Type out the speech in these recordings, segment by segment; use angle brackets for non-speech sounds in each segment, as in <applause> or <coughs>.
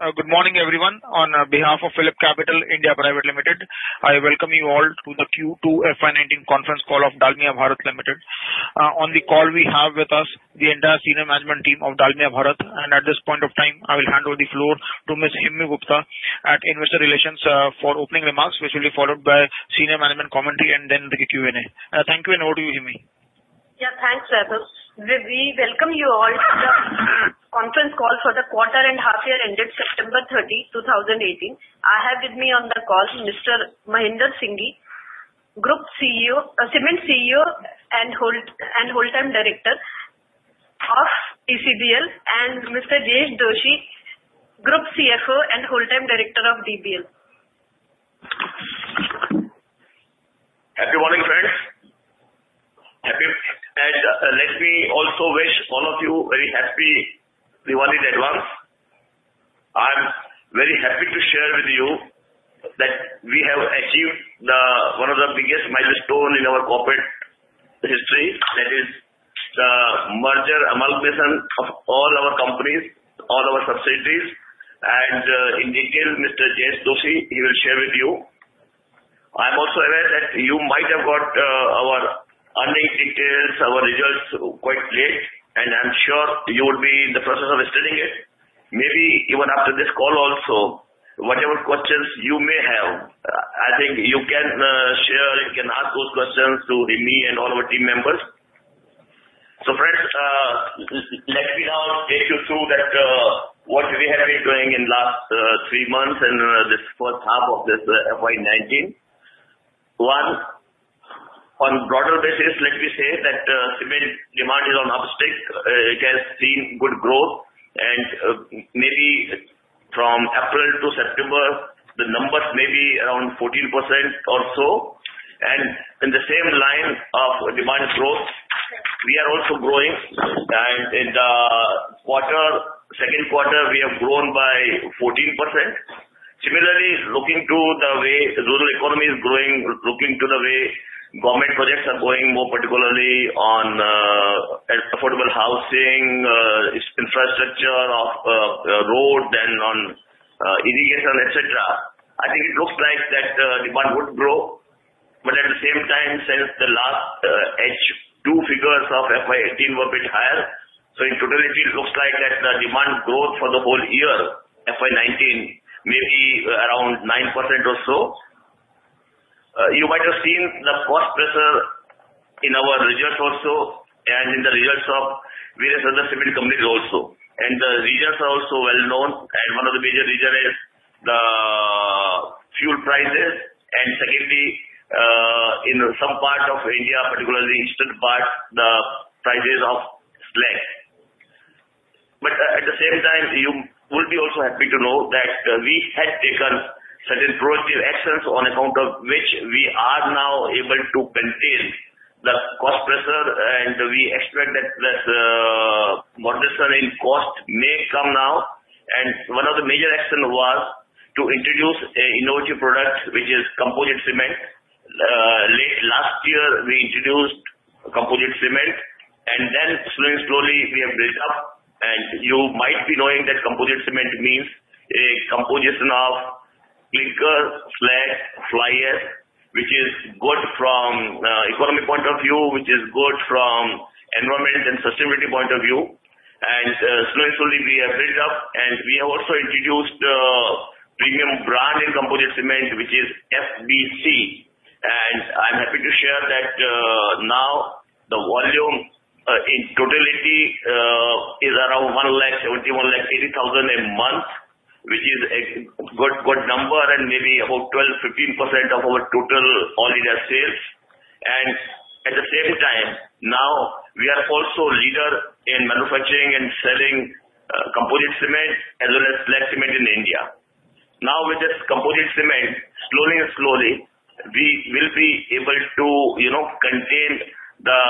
Uh, good morning, everyone. On uh, behalf of PhillipCapital (India) Private Limited, I welcome you all to the Q2 FY19 conference call of Dalmia Bharat Limited. Uh, on the call, we have with us the entire senior management team of Dalmia Bharat, and at this point of time, I will hand over the floor to Ms. Himi Gupta at Investor Relations for opening remarks, which will be followed by senior management commentary and then the Q&A. Thank you, and over to you, Himi. Yeah, thanks, Vaibhav. We welcome you all to the conference call for the quarter and half-year ended September 30, 2018. I have with me on the call Mr. Mahendra Singhi, Group CEO, uh, Cement CEO and Whole-Time Director of DCBL, and Mr. Jayesh Doshi, Group CFO and Whole-Time Director of DBL. Happy morning, friends. And uh, let me also wish all of you very happy Diwali in advance. I'm very happy to share with you that we have achieved one of the biggest milestones in our corporate history, that is the merger amalgamation of all our companies, all our subsidiaries, and uh, in detail, Mr. Jayesh Doshi, he will share with you. I'm also aware that you might have got uh, our earnings details, our results quite late, and I'm sure you would be in the process of studying it. Maybe even after this call also, whatever questions you may have, uh, I think you can uh, share, you can ask those questions to me and all our team members. So, friends, uh, let me now take you through that what we have been doing in last three months and this first half of this FY19. One, on broader basis, let me say that uh, cement demand is on upstick. Uh, it has seen good growth, and uh, maybe from April to September, the numbers may be around 14% or so. And in the same line of demand growth, we are also growing. And in the second quarter, we have grown by 14%. Similarly, looking to the way rural economy is growing, looking to the way government projects are going, more particularly on uh, affordable housing, uh, infrastructure of uh, roads, and on irrigation, etc., I think it looks like that demand would grow. But at the same time, since the last H2 figures of FY18 were a bit higher, so in totality, it looks like that the demand growth for the whole year, FY19, may be around 9% or so. Uh, you might have seen the cost pressure in our results also and in the results of various other cement companies also. And the reasons are also well known, and one of the major reasons is the fuel prices, and secondly, uh, in some part of India, particularly eastern part, the prices of slag. But uh, at the same time, you will be also happy to know that we had taken certain proactive actions on account of which we are now able to contain the cost pressure, and we expect that this moderation in cost may come now. And one of the major actions was to introduce an innovative product, which is composite cement. Uh, late last year, we introduced composite cement, and then slowly, slowly, we have built up. And you might be knowing that composite cement means a composition of clinker, slag, fly ash, which is good from an economic point of view, which is good from environment and sustainability point of view. And slowly, slowly, we have built up, and we have also introduced a premium brand in composite cement, which is FBC. And I'm happy to share that uh, now the volume uh, in totality uh, is around 1 lakh 71 lakh 80,000 a month, which is a good good number and maybe about 12%-15% of our total all-India sales. And at the same time, now we are also leader in manufacturing and selling uh, composite cement as well as slag cement in India. Now, with this composite cement, slowly and slowly, we will be able to you know, contain the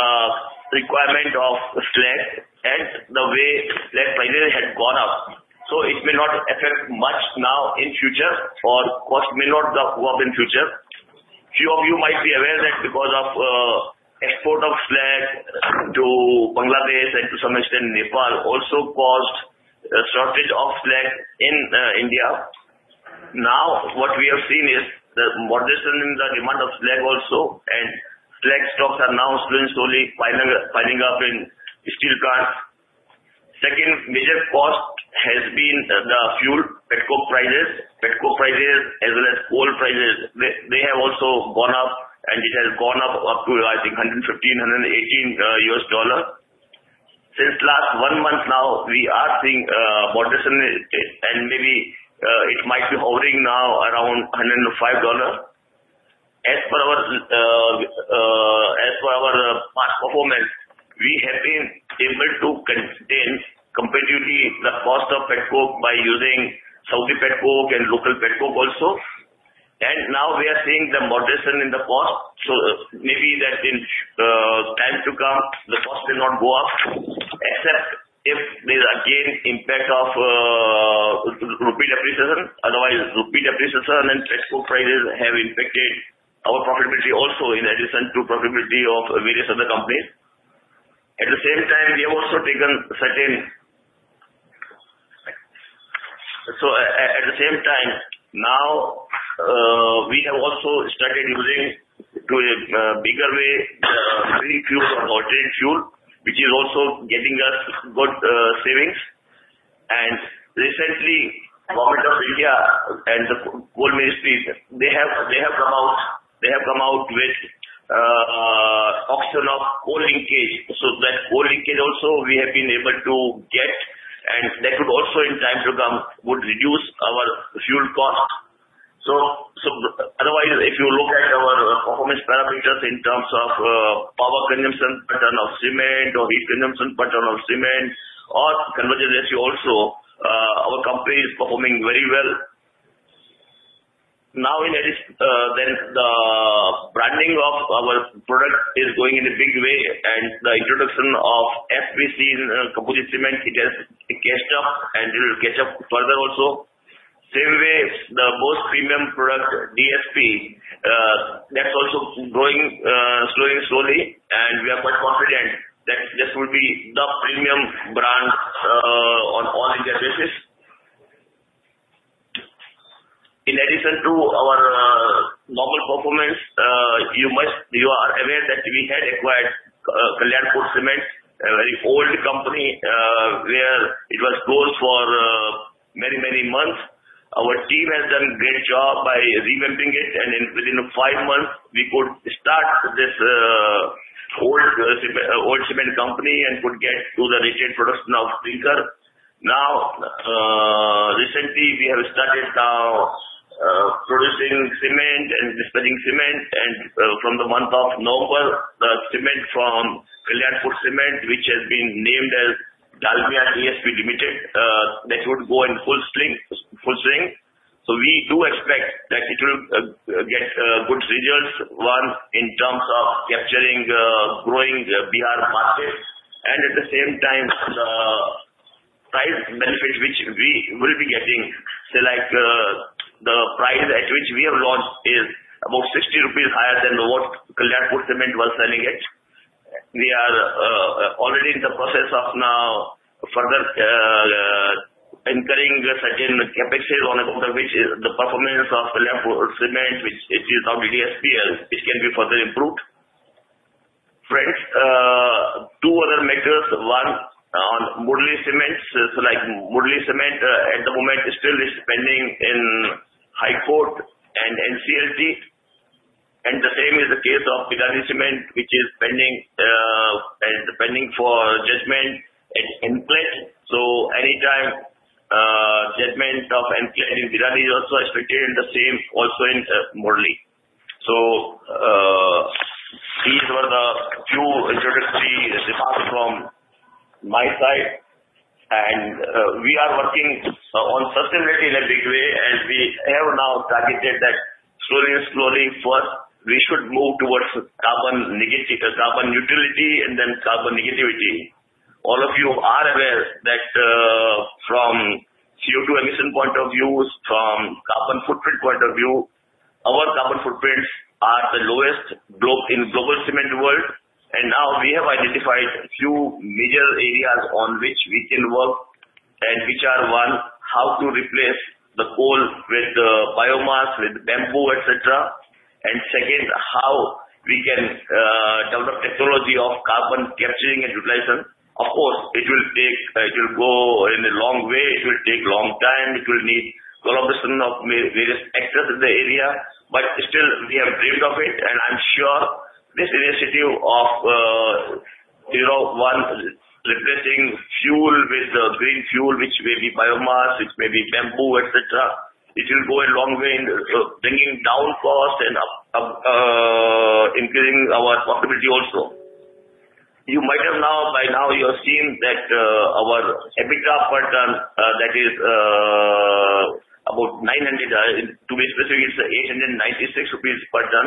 requirement of slag and the way slag prices had gone up. So it may not affect much now in future, or cost may not go up in future. Few of you might be aware that because of uh, export of slag to Bangladesh and to some extent Nepal also caused a shortage of slag in uh, India. Now, what we have seen is the moderation in the demand of slag also, and slag stocks are now slowly piling up in steel plants. Second major cost has been uh, the fuel, petcoke prices. Petcoke prices as well as coal prices, they have also gone up, and it has gone up up to, I think, $115-$118. Uh, Since last one month now, we are seeing uh, moderation, and maybe it might be hovering now around $105. As per our as per our past performance, we have been able to contain competitively the cost of petcoke by using Saudi petcoke and local petcoke also. And now we are seeing the moderation in the cost. So uh, maybe that in uh, time to come, the cost will not go up, except if there is again impact of uh, rupee depreciation. Otherwise, rupee depreciation and petcoke prices have impacted our profitability also in addition to profitability of various other companies. At the same time, we have also taken certain at the same time, now uh, we have also started using to a bigger way uh, green fuel or alternate fuel, which is also getting us good uh, savings. And recently, Government of India and the Coal Ministry, they have they have come out they have come out with auction of coal linkage. So that coal linkage also we have been able to get, and that would also in time to come would reduce our fuel cost. So so otherwise, if you look at our uh, performance parameters in terms of uh, power consumption pattern of cement or heat consumption pattern of cement or conversion ratio also, uh, our company is performing very well. Now, in addition, uh, then the branding of our product is going in a big way, and the introduction of FBC in uh, composite cement, it has caught up, and it will catch up further also. Same way, the most premium product, DSP, uh, that's also growing uh, slowly, slowly, and we are quite confident that this will be the premium brand on all India basis. In addition to our uh, normal performance, uh, you must you are aware that we had acquired uh, Kalyanpur Cement, a very old company where it was closed for many, many months. Our team has done a great job by revamping it, and within five months, we could start this old cement company and could get to the retail production of clinker. Now, recently, we have started now Uh, producing cement and dispatching cement, and uh, from the month of November, the cement from Kalyanpur Cement, which has been named as Dalmia DSP Limited, uh, that would go in full swing. So we do expect that it will get good results, one in terms of capturing growing Bihar market, and at the same time, the price benefit which we will be getting, say like the price at which we have launched is about 60 rupees higher than what Kalyanpur Cement was selling it. We are uh, already in the process of now further uh, uh, incurring certain CapEx on account of which the performance of Kalyanpur Cement, which is now DDSPL, which can be further improved. Friends, two other matters. One on Murli Cement. So like Murli Cement, at the moment, still is pending in High Court and NCLT, and the same is the case of Binani Cement, which is pending uh, pending for judgment at NCLAT. So anytime uh, judgment of NCLAT in Binani is also expected, and the same also in uh, Murli. So these were the few introductory remarks from my side, Uh, we are working uh, on sustainability in a big way, and we have now targeted that slowly and slowly, first, we should move towards carbon negative uh, carbon neutrality and then carbon negativity. All of you are aware that from CO2 emission point of view, from carbon footprint point of view, our carbon footprints are the lowest in global cement world, and now we have identified few major areas on which we can work and which are one, how to replace the coal with biomass, with bamboo, etc. And second, how we can develop technology of carbon capturing and utilization. Of course, it will take uh it will go in a long way. It will take long time. It will need collaboration of various actors in the area. But still, we have dreamed of it. And I'm sure this initiative of uh, you know one replacing fuel with green fuel, which may be biomass, which may be bamboo, etc., it will go a long way in uh, bringing down cost and uh, increasing our profitability also. You might have now, by now, you have seen that our EBITDA per ton, that is about 900, to be specific, it's 896 rupees per ton.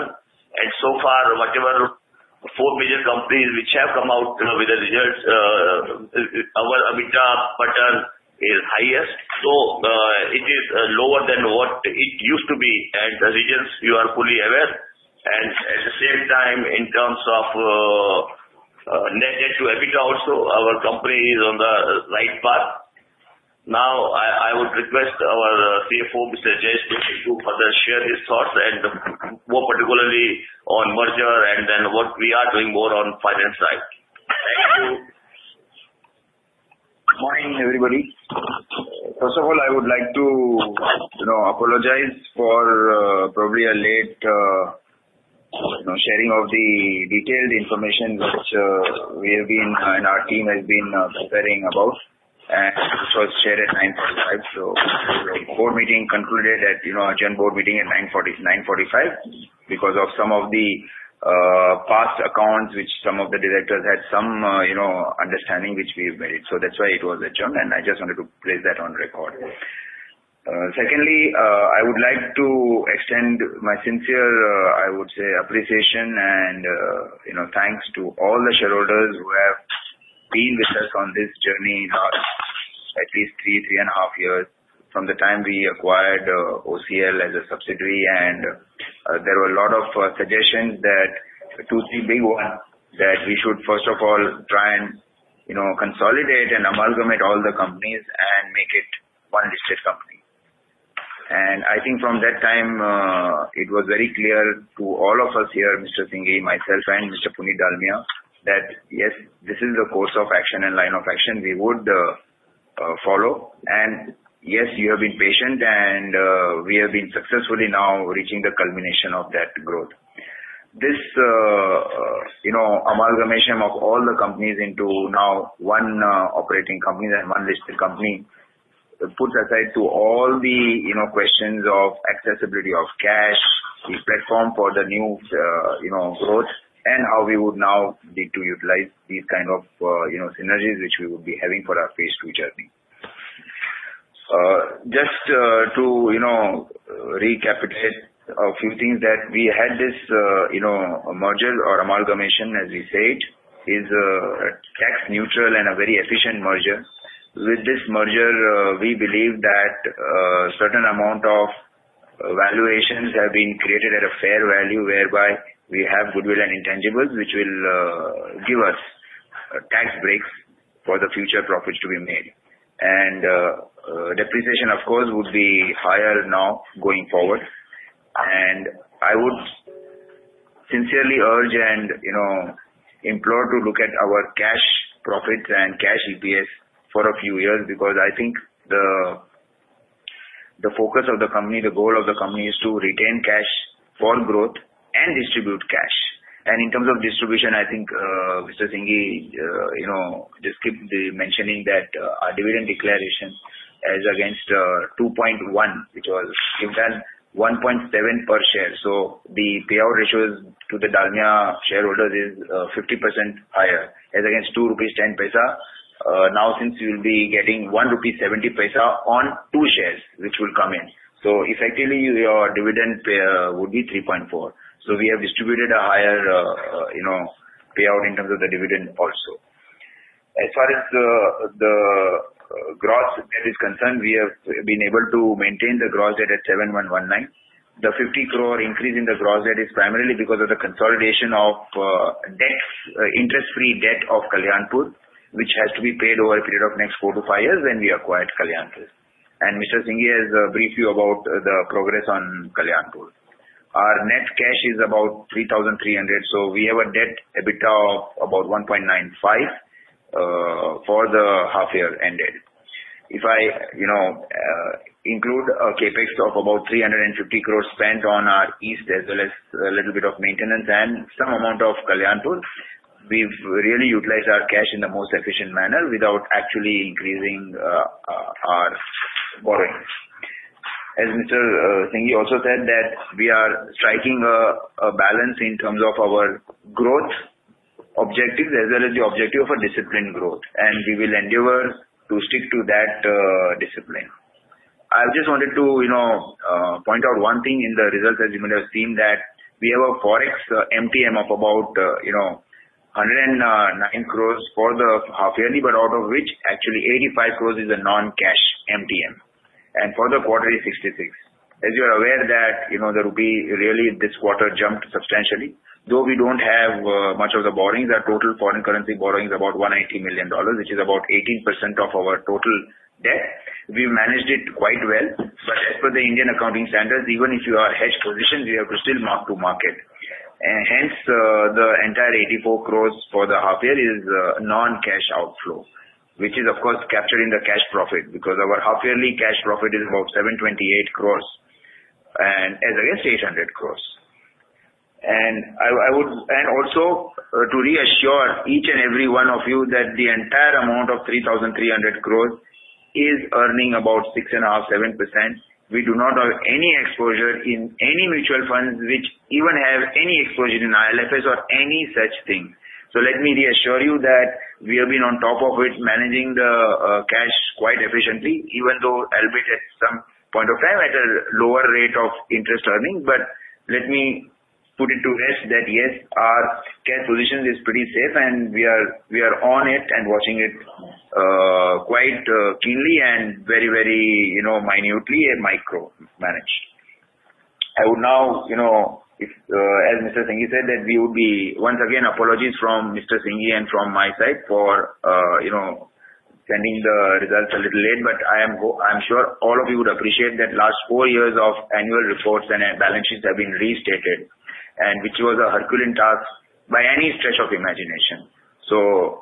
And so far, whatever four major companies which have come out with the results, uh, our EBITDA ton is highest. So uh, it is uh, lower than what it used to be. And the reasons you are fully aware. And at the same time, in terms of net debt to EBITDA also, our company is on the right path. Now, I would request our uh, CFO, Mr. Jayesh Doshi, to further share his thoughts and more particularly on merger and then what we are doing more on finance side. Thank you. Good morning, everybody. First of all, I would like to apologize for uh, probably a late uh, sharing of the detailed information which we have been and our team has been preparing about, was shared at 9:45 So the board meeting concluded at you know adjourned board meeting at 9:45 because of some of the past accounts which some of the directors had some uh you know understanding which we have made. So that's why it was adjourned, and I just wanted to place that on record. Secondly, I would like to extend my sincere, I would say, appreciation and uh you know thanks to all the shareholders who have been with us on this journey now at least three, three and a half years from the time we acquired uh, OCL as a subsidiary. And uh, there were a lot of uh, suggestions that two, three big ones that we should, first of all, try and you know consolidate and amalgamate all the companies and make it one listed company. And I think from that time, it was very clear to all of us here, Mr. Singhi, myself, and Mr. Puneet Dalmia, that yes, this is the course of action and line of action we would uh, uh, follow. And yes, you have been patient, and uh, we have been successfully now reaching the culmination of that growth. This you know, amalgamation of all the companies into now one operating company and one listed company puts aside to all the you know questions of accessibility of cash, the platform for the new uh you know growth, and how we would now need to utilize these kind of uh you know synergies which we would be having for our phase two journey. Uh, just uh, to you know, recapitulate a few things that we had this uh you know merger or amalgamation, as we said, is uh, tax neutral and a very efficient merger. With this merger, we believe that a certain amount of valuations have been created at a fair value whereby we have goodwill and intangibles which will uh, give us uh, tax breaks for the future profits to be made. And uh, depreciation, of course, would be higher now going forward. And I would sincerely urge and you know implore to look at our cash profits and cash EPS for a few years because I think the the focus of the company, the goal of the company is to retain cash for growth and distribute cash. And in terms of distribution, I think uh, Mr. Singhi uh you know just kept mentioning that uh, our dividend declaration is against uh, 2.1, which was given 1.7 per share. So the payout ratio to the Dalmia shareholders is 50% higher as against 2.10 rupees. Now, since we will be getting 1.70 rupee on two shares which will come in. So effectively, your dividend would be 3.4. So we have distributed a higher uh, uh, you know, payout in terms of the dividend also. As far as the uh, gross debt is concerned, we have been able to maintain the gross debt at 7,119. The 50 crore increase in the gross debt is primarily because of the consolidation of debt, interest-free debt of Kalyanpur, which has to be paid over a period of next four to five years when we acquired Kalyanpur. And Mr. Singhi has briefed you about the progress on Kalyanpur. Our net cash is about 3,300. So we have a debt EBITDA of about 1.95 uh, for the half-year ended. If I you know uh include a CapEx of about 350 crores spent on our east as well as a little bit of maintenance and some amount of Kalyanpur, we've really utilized our cash in the most efficient manner without actually increasing uh, uh, our borrowings. As Mr. Uh, Singhi also said that we are striking a balance in terms of our growth objectives as well as the objective of a disciplined growth, and we will endeavor to stick to that uh, discipline. I just wanted to you know, uh point out one thing in the results, as you may have seen, that we have a forex uh, MTM of about 109 crores for the half-yearly, but out of which actually 85 crores is a non-cash MTM, and for the quarter is 66. As you are aware that you know the rupee really this quarter jumped substantially. Though we don't have uh, much of the borrowings, our total foreign currency borrowing is about $180 million, which is about 18% of our total debt. We've managed it quite well. But as per the Indian accounting standards, even if you are hedged positions, we have to still mark to market. And hence, uh, the entire 84 crores for the half-year is uh, non-cash outflow, which is, of course, captured in the cash profit because our half-yearly cash profit is about 728 crores and as against 800 crores. And I I would and also, uh, to reassure each and every one of you that the entire amount of 3,300 crores is earning about 6.5%-7%. We do not have any exposure in any mutual funds which even have any exposure in IL&FS or any such thing. So let me reassure you that we have been on top of it, managing the uh, cash quite efficiently, even though albeit at some point of time at a lower rate of interest earning. But let me put it to rest that yes, our cash position is pretty safe, and we are we are on it and watching it uh, quite uh, keenly and very, very you know, minutely and micro-managed. I would now, as Mr. Singhi said, that we would be once again apologies from Mr. Singhi and from my side for uh you know sending the results a little late. But I'm sure all of you would appreciate that last four years of annual reports and balance sheets have been restated, and which was a Herculean task by any stretch of imagination. So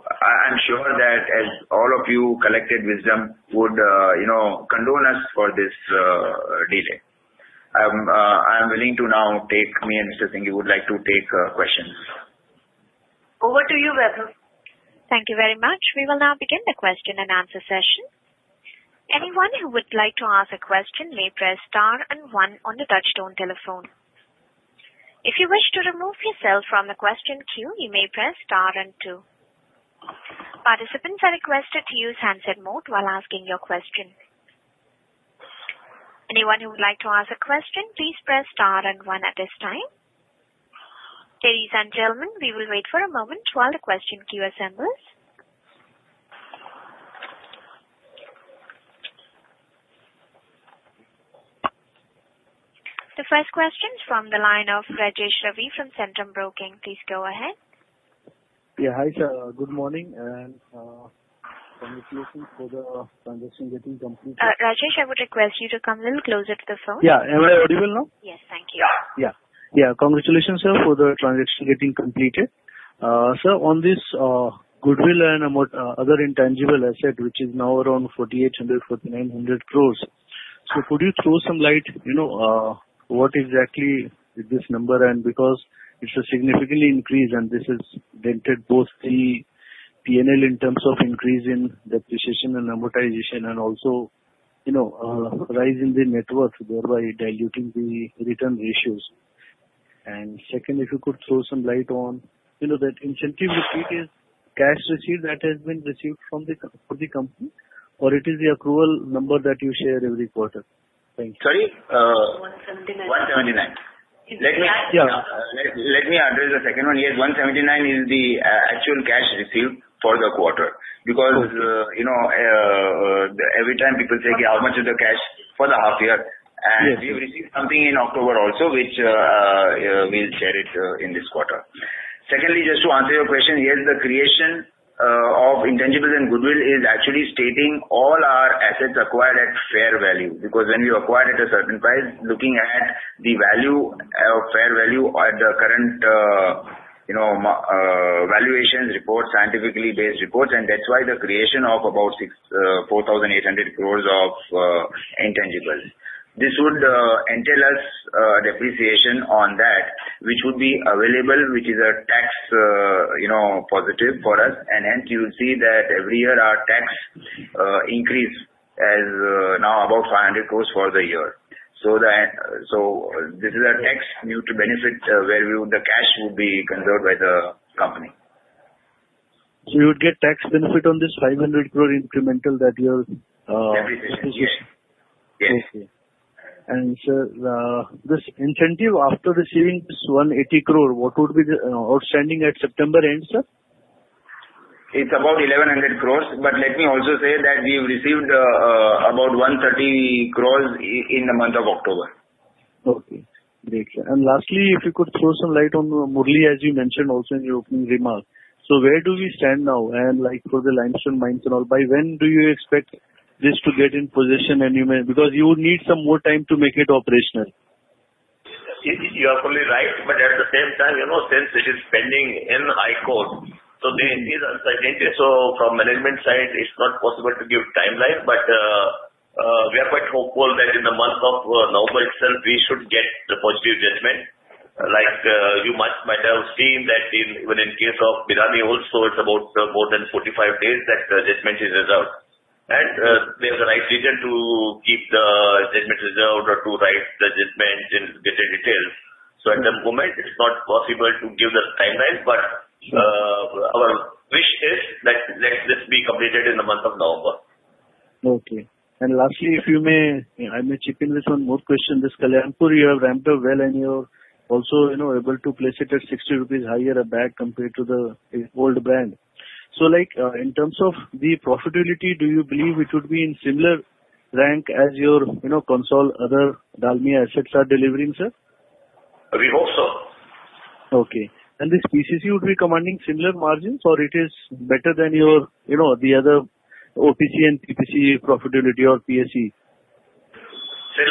I'm sure that as all of you collected wisdom would uh you know condone us for this delay. Uh, I'm willing to now take me and Mr. Singhi would like to take uh, questions. Over to you, Vaibhav. Thank you very much. We will now begin the question and answer session. Anyone who would like to ask a question may press star and one on the touch-tone telephone. If you wish to remove yourself from the question queue, you may press star and two. Participants are requested to use handset mode while asking your question. Anyone who would like to ask a question, please press star and one at this time. Ladies and gentlemen, we will wait for a moment while the question queue assembles. The first question is from the line of Rajesh Ravi from Centrum Broking. Please go ahead. Yeah. Hi, sir. Good morning and uh, congratulations for the transaction getting completed. Uh, Rajesh, I would request you to come a little closer to the phone. Yeah. Am I audible now? Yes. Thank you. Yeah. Yeah. Congratulations, sir, for the transaction getting completed. Uh, sir, on this uh, goodwill and other intangible asset, which is now around 4,800-4,900 crores, so could you throw some light you know, uh what exactly is this number? And because it's a significant increase and this has dented both the P&L in terms of increase in depreciation and amortization and also you know uh rise in the net worth, thereby diluting the return ratios. And second, if you could throw some light on you know that incentive receipt is cash receipt that has been received from the for the company, or it is the accrual number that you share every quarter? Thank you. Sorry? Uh, 179. 179. Uh, let me address the second one. Yes, 179 is the uh, actual cash received for the quarter because uh, you know, uh, uh, every time people say, "How much is the cash for the half-year?" And we've received something in October also, which we'll share it in this quarter. Secondly, just to answer your question, yes, the creation of intangibles and goodwill is actually stating all our assets acquired at fair value because when we acquired at a certain price, looking at the value of fair value at the current Uh, valuations reports, scientifically based reports, and that's why the creation of about uh, 4,800 crores of uh, intangibles. This would entail us depreciation on that, which would be available, which is a tax uh you know, positive for us. And hence, you will see that every year our tax increase is now about 500 crores for the year. So that so this is a tax neutral benefit uh, where the cash would be conserved by the company. So you would get tax benefit on this 500 crore incremental that you're. Uh, depreciation. Yes. Okay. And sir, uh, this incentive after receiving this 180 crore, what would be the outstanding at September end, sir? It's about 1,100 crores. But let me also say that we've received uh, uh, about 130 crores in the month of October. Okay. Great. And lastly, if you could throw some light on uh, Murli, as you mentioned also in your opening remark. So where do we stand now? And like for the limestone mines and all, by when do you expect this to get in position? And you may because you would need some more time to make it operational. You are fully right. But at the same time, you know, since it is pending in High Court, so there is uncertainty. So from management side, it's not possible to give timeline. But uh, uh, we are quite hopeful that in the month of uh, November itself, we should get the positive judgment. Like you might have seen that even in case of Binani also, it's about more than 45 days that judgment is reserved. And there's a right reason to keep the judgment reserved or to write the judgment in greater detail. So at the moment, it's not possible to give the timeline. But our wish is that this be completed in the month of November. Okay. And lastly, if you may, I may chip in with one more question. This Kalyanpur, you have ramped up well, and you're also you know, able to place it at 60 rupees higher a bag compared to the old brand. So like uh, in terms of the profitability, do you believe it would be in similar rank as your consolidated other Dalmia assets are delivering, sir? We hope so. Okay. And this PCC would be commanding similar margins, or it is better than your, you know, the other OPC and PPC profitability or PSC? See,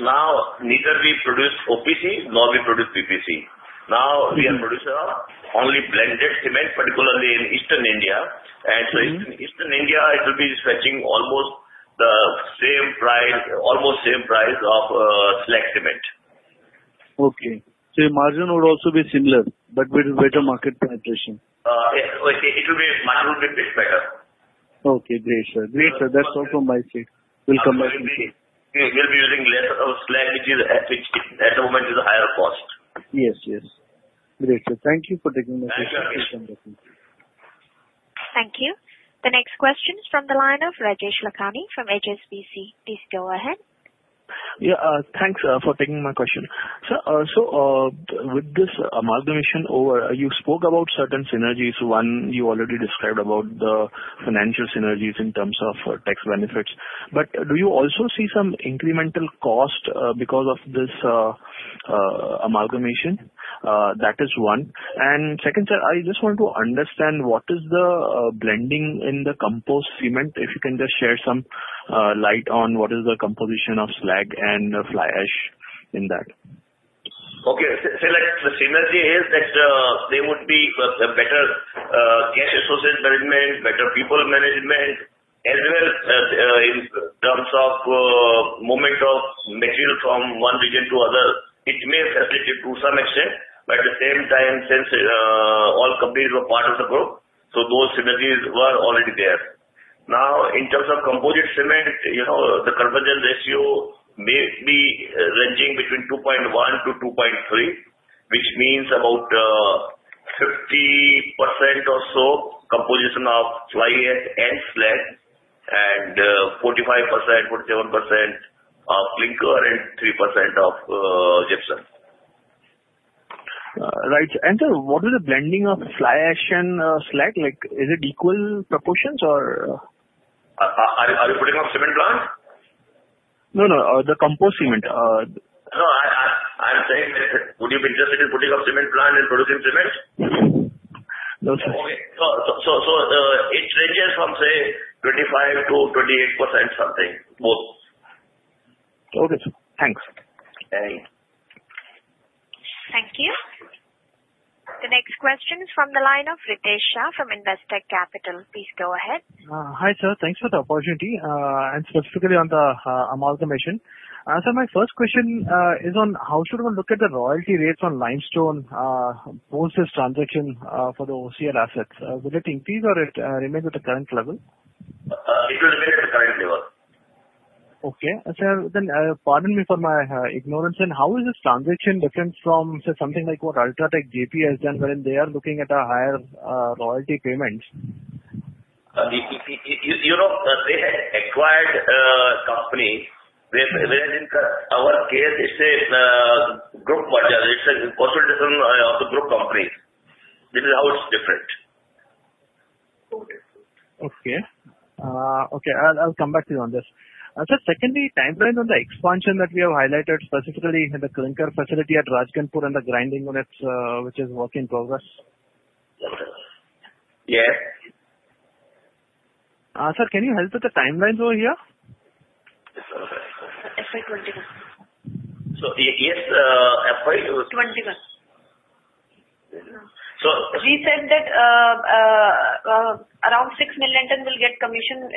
now neither we produce OPC nor we produce PPC. Now we are mm-hmm. producer of only blended cement, particularly in Eastern India. And so mm-hmm. Eastern India, it will be fetching almost the same price, almost same price of uh, slag cement. Okay. So your margin would also be similar, but with better market penetration? Uh, it will be margin will be a bit better. Okay. Great, sir. Great, sir. That's all from my side. We'll come back to you. We'll be using less of slag, which is at the moment is a higher cost. Yes, yes. Great, sir. Thank you for taking my question. Thank you. The next question is from the line of Rajesh Lachhani from HSBC. Please go ahead. Yeah. Uh, thanks uh, for taking my question. Sir, uh, So with this amalgamation over, you spoke about certain synergies. One, you already described about the financial synergies in terms of tax benefits. But do you also see some incremental cost because of this amalgamation? That is one. And second, sir, I just want to understand what is the blending in the composite cement, if you can just share some Uh, light on what is the composition of slag and fly ash in that. Okay. So the synergy is that uh, there would be uh, better cash associate management, better people management, as well in terms of movement of material from one region to other. It may facilitate to some extent, but at the same time, since all companies were part of the group, so those synergies were already there. Now, in terms of composite cement, you know, the conversion ratio may be uh, ranging between 2.1 to 2.3, which means about uh, 50% or so composition of fly ash and slag, and uh, 45%, 47% of clinker, and 3% of gypsum. Right. And sir, what is the blending of fly ash and slag? Like is it equal proportions or? Are you putting up cement plant? No, no. Uh, the composite cement. Uh, no, I'm saying that would you be interested in putting up cement plant and producing cement? No, sir. Okay. So uh, it ranges from, say, 25%-28% something, both. Okay, sir. Thanks. Thank you. The next question is from the line of Ritesh Shah from Investec Capital. Please go ahead. Uh, hi, sir. Thanks for the opportunity, uh, and specifically on the uh, amalgamation. Sir, my first question is on how should one look at the royalty rates on limestone post this transaction for the OCL assets? Will it increase or it remains at the current level? It will remain at the current level. Okay. Uh, sir, then uh, pardon me for my uh, ignorance. And how is this transaction different from, say, something like what UltraTech JP has done wherein they are looking at a higher royalty payment? You know, they had acquired a company, whereas in our case, it's a group merger. It's a consolidation of the group companies. This is how it's different. Okay. Okay. I'll come back to you on this. Uh, sir, secondly, timeline on the expansion that we have highlighted, specifically in the clinker facility at Rajgangpur and the grinding units, uh, which is work in progress? Yes. Uh, sir, can you help with the timelines over here? FY 21. So yes, FY 21. So We said that uh, uh, uh, around 6 million tons will get commissioned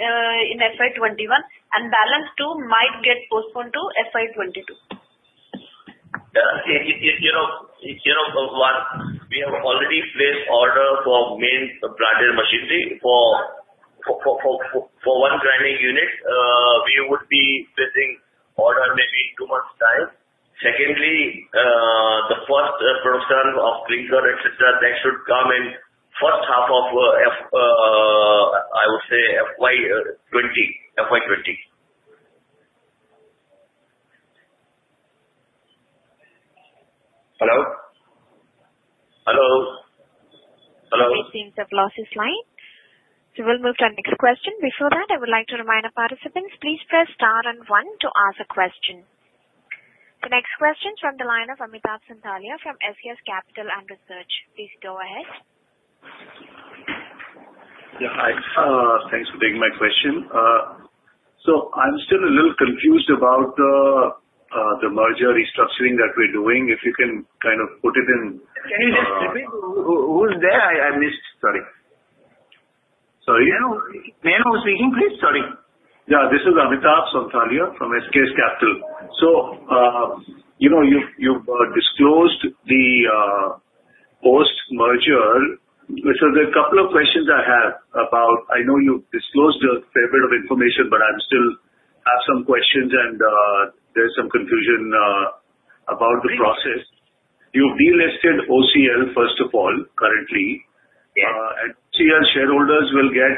in FY 21, and balance two might get postponed to FY 22. One, we have already placed order for main machinery for for for for one grinding unit. We would be placing order maybe in two months' time. Secondly, uh, the first uh, production of clinker, etc., that should come in first half of, uh, I would say, FY 20. Hello? Hello? Hello? It seems I've lost his line. So we'll move to our next question. Before that, I would like to remind our participants, please press star and one to ask a question. The next question is from the line of Amitabh Sonthalia from SKS Capital and Research. Please go ahead. Yeah. Hi. Uh, thanks for taking my question. Uh, so I'm still a little confused about uh, the merger restructuring that we're doing. If you can kind of put it in. Can you just repeat? Who's there? I missed. Sorry. Sorry? May I know who's speaking, please? Sorry. Yeah. This is Amitabh Sonthalia from SKS Capital. So uh you've uh, disclosed the uh, post-merger. So there are a couple of questions I have about. I know you've disclosed a fair bit of information, but I still have some questions, and uh, there's some confusion about the process. You've delisted OCL, first of all, currently. And OCL shareholders will get,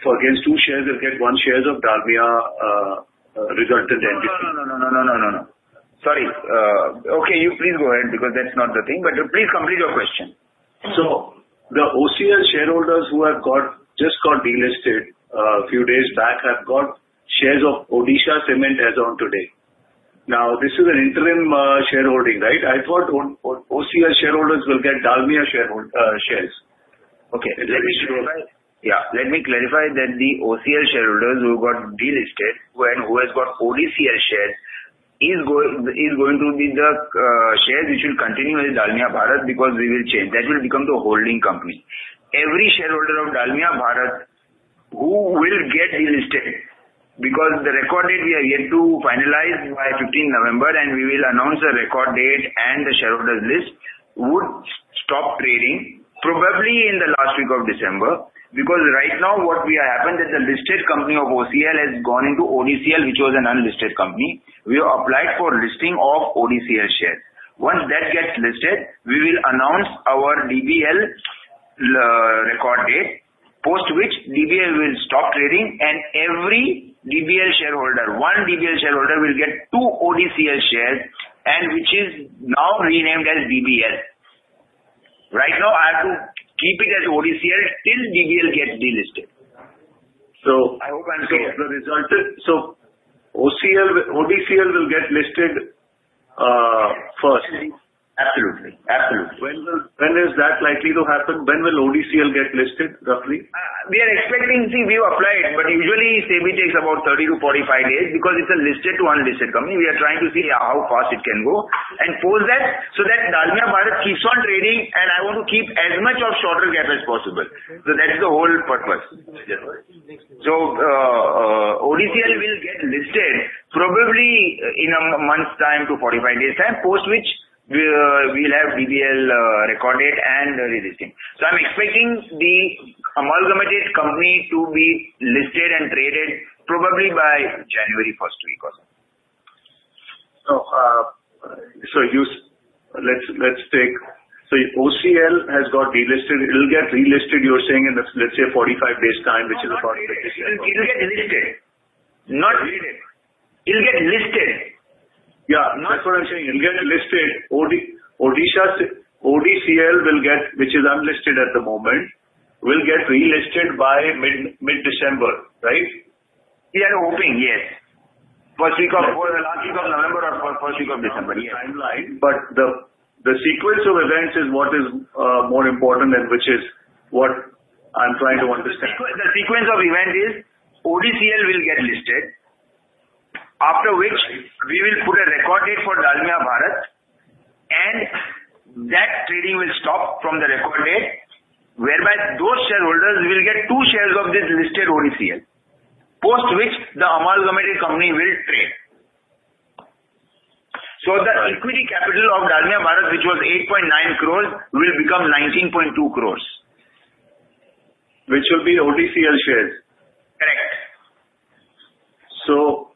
for against two shares, they'll get one share of Dalmia resultant entity. No, no, no, no, no, no, no. Sorry. Okay. You please go ahead because that's not the thing. But please complete your question. So the OCL shareholders who have got just got delisted a few days back have got shares of Odisha Cement as on today. Now, this is an interim shareholding, right? I thought OCL shareholders will get Dalmia shares. Okay. Yeah. Let me clarify that the OCL shareholders who got delisted and who has got ODCL shares is going is going to be the uh, shares which will continue with Dalmia Bharat because we will change. That will become the holding company. Every shareholder of Dalmia Bharat who will get delisted because the record date we are yet to finalize by 15 November, and we will announce the record date and the shareholders list would stop trading probably in the last week of December because right now what will happen is the listed company of OCL has gone into ODCL, which was an unlisted company. We have applied for listing of ODCL shares. Once that gets listed, we will announce our DBL uh, record date, post which DBL will stop trading, and every DBL shareholder, one DBL shareholder will get two ODCL shares, and which is now renamed as DBL. Right now, I have to keep it as ODCL till DBL gets delisted. So I hope I'm clear. So ODCL will get listed uh, first? Absolutely. Absolutely. When when is that likely to happen? When will ODCL get listed, roughly? Uh, we are expecting, see, we've applied, but usually SEBI takes about 30-45 days because it's a listed to unlisted company. We are trying to see how fast it can go and post that so that Dalmia Bharat keeps on trading, and I want to keep as much of shorter gap as possible. So that's the whole purpose. So uh, uh, ODCL will get listed probably in a month's time to 45 days' time, post which Uh, we'll have DBL uh, recorded and relisting. So I'm expecting the amalgamated company to be listed and traded probably by January first week or so. Uh, so let's let's take so OCL has got delisted. It'll get relisted, you're saying, in, let's say, 45 days' time, which is about. It'll get listed. Not traded. It'll get listed. Yeah. That's what I'm saying. It'll get listed. Odisha's ODCL will get, which is unlisted at the moment, will get relisted by mid-December, right? We are hoping, yes. First week of last week of November or first week of December, yes. Timeline. But the the sequence of events is what is uh, more important and which is what I'm trying to understand. The sequence of events is ODCL will get listed, after which we will put a record date for Dalmia Bharat, and that trading will stop from the record date, whereby those shareholders will get two shares of this listed ODCL, post which the amalgamated company will trade. So the equity capital of Dalmia Bharat, which was 8.9 crores, will become 19.2 crores. Which will be ODCL shares. Correct. So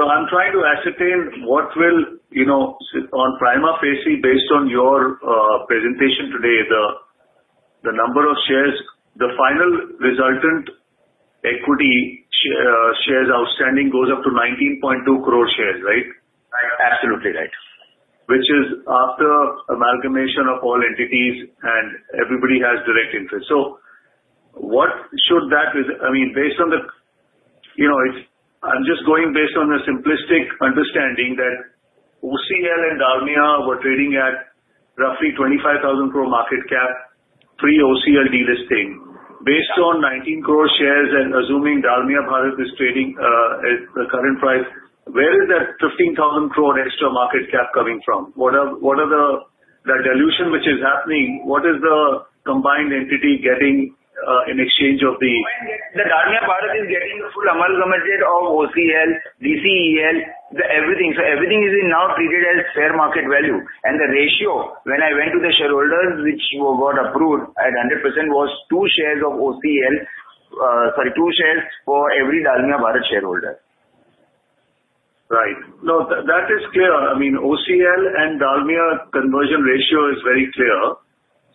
I'm trying to ascertain what will, you know, on prima facie, based on your uh, presentation today, the the number of shares, the final resultant equity uh, shares outstanding goes up to 19.2 crore shares, right? Absolutely right. Which is after amalgamation of all entities and everybody has direct interest. So what should that, I mean, based on the, I'm just going based on a simplistic understanding that OCL and Dalmia were trading at roughly 25,000 crore market cap pre-OCL delisting. Based on 19 crore shares and assuming Dalmia Bharat is trading uh, at the current price, where is that 15,000 crore extra market cap coming from? What are what are the the dilution which is happening? What is the combined entity getting Uh, in exchange of the? The Dalmia Bharat is getting the full amalgamated of OCL, DCBL, the everything. So everything is now treated as fair market value. And the ratio, when I went to the shareholders, which got approved at 100%, was two shares of OCL, uh, sorry, two shares for every Dalmia Bharat shareholder. Right. No, that is clear. I mean, OCL and Dalmia conversion ratio is very clear.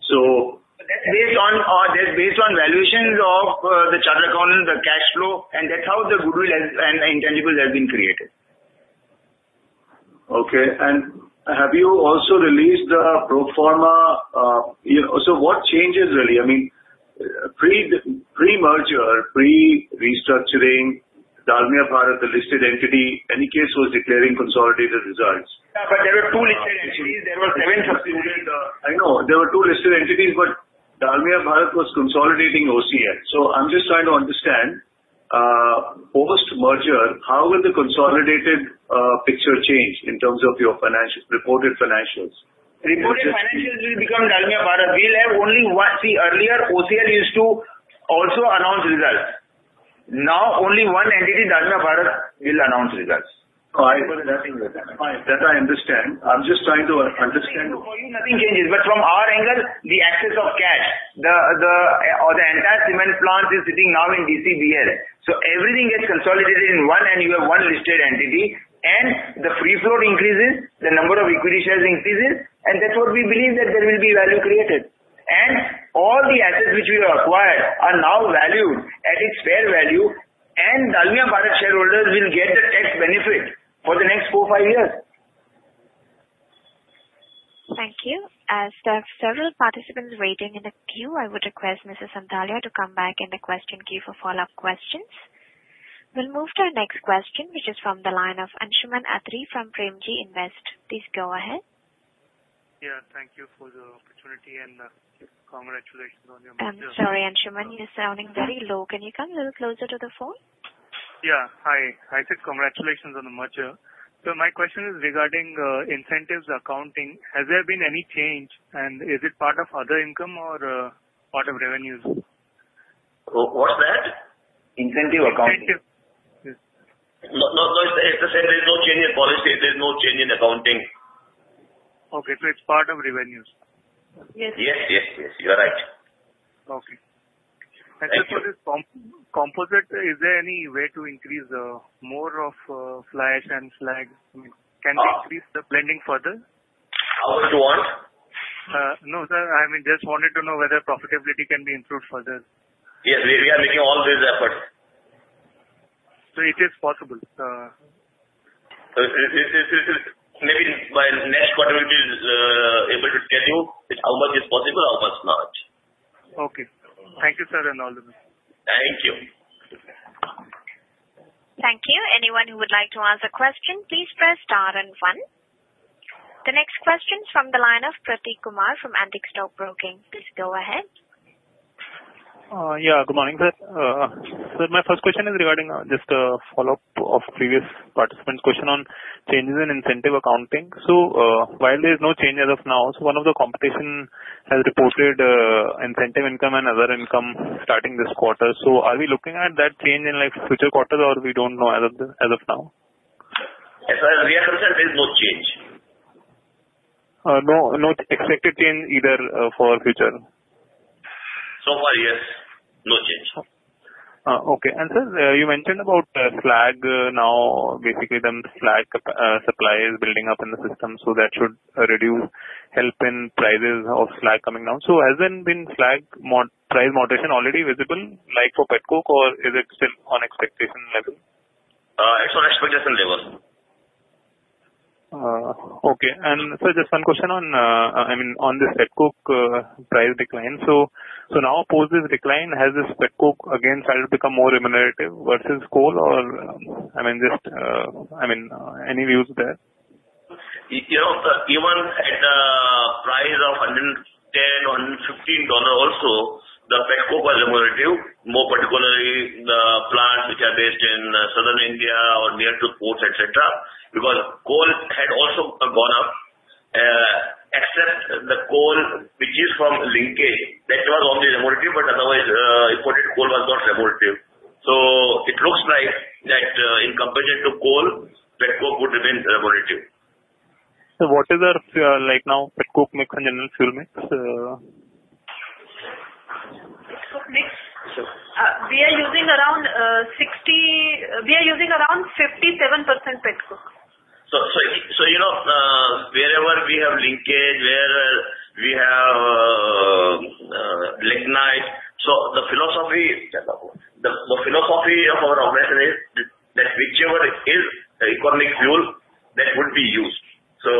So. Uh, that's based on valuations of uh, the chartered accountant, the cash flow, and that's how the goodwill and intangibles have been created. Okay. And have you also released the pro forma? Uh, you know, so what changes really? I mean, pre-merger, pre-restructuring, Dalmia Bharat, the listed entity, any case was declaring consolidated results. Yeah, but there were two listed entities. There were seven subsidiaries. I know. There were two listed entities, but Dalmia Bharat was consolidating OCL. So I'm just trying to understand, Uh post-merger, how will the consolidated picture change in terms of your financial reported financials? Reported financials will become Dalmia Bharat. We'll have only one. See, earlier, OCL used to also announce results. Now, only one entity, Dalmia Bharat, will announce results. Oh, that I understand. I'm just trying to understand. For you, nothing changes. But from our angle, the access of cash, the entire cement plant is sitting now in DCBL. So everything gets consolidated in one, and you have one listed entity. And the free float increases, the number of equity shares increases, and that's what we believe that there will be value created. And all the assets which we have acquired are now valued at its fair value, and Dalmia Bharat shareholders will get the tax benefit for the next four, five years. Thank you. As there are several participants waiting in the queue, I would request Mrs. Santalia to come back in the question queue for follow-up questions. We'll move to our next question, which is from the line of Anshuman Atri from Premji Invest. Please go ahead. Yeah. Thank you for the opportunity and uh, congratulations on your I'm merger. sorry, Anshuman, you're sounding very low. Can you come a little closer to the phone? Yeah. Hi. I said congratulations on the merger. So my question is regarding uh, incentives accounting. Has there been any change, and is it part of other income or uh, part of revenues? Oh, what's that? Incentive accounting. Incentive. No, no, no. It's the same. There's no change in policy. There's no change in accounting. Okay. So it's part of revenues. Yes. Yes, yes, yes. You're right. Okay. And Thank so for this composite, is there any way to increase uh, more of uh, fly ash and slag? I mean, can we ah. increase the blending further? How much do you want? Uh, no, sir. I mean, just wanted to know whether profitability can be improved further. Yes, we we are making all these efforts. So it is possible. Uh, it- it- it- it- it- Maybe by next quarter, we'll be uh, able to tell you how much is possible, how much not. Okay. Thank you, sir, and all the best. Thank you. Thank you. Anyone who would like to ask a question, please press star and one. The next question is from the line of Prateek Kumar from Antique Stock Broking. Please go ahead. Uh, yeah. Good morning, sir. Uh, sir, my first question is regarding uh, just a follow-up of previous participant's question on changes in incentive accounting. So while there is no change as of now, so one of the competition has reported incentive income and other income starting this quarter. So are we looking at that change in like future quarters, or we don't know as of now? As far as we are concerned, there is no change. No expected change either for future? So far, yes. No change. Uh, okay. And sir, uh, you mentioned about uh, slag now. Basically, the slag supply is building up in the system, so that should reduce help in prices of slag coming down. So has there been slag price moderation already visible, like for petcoke, or is it still on expectation level? It's on expectation level. Uh, okay. And sir, just one question on, uh, I mean, on this petcoke uh, price decline. So so now, post this decline, has this petcoke again started to become more remunerative versus coal, or um, I mean, just, I mean, any views there? You know, even at the price of $110-$115 also, the petcoke was remunerative, more particularly the plants which are based in uh, southern India or near to ports, etc., because coal had also uh, gone up, uh, except the coal which is from linkage. That was only remunerative, but otherwise, imported coal was not remunerative. So it looks like that in comparison to coal, petcoke would remain remunerative. So what is our like now petcoke mix and general fuel mix? Mix? Uh, we are using around uh, 60. Uh, we are using around 57% petcoke. So so so you know, uh wherever we have linkage, where we have lignite, so the philosophy the the philosophy of our operation is that whichever is economic fuel, that would be used. So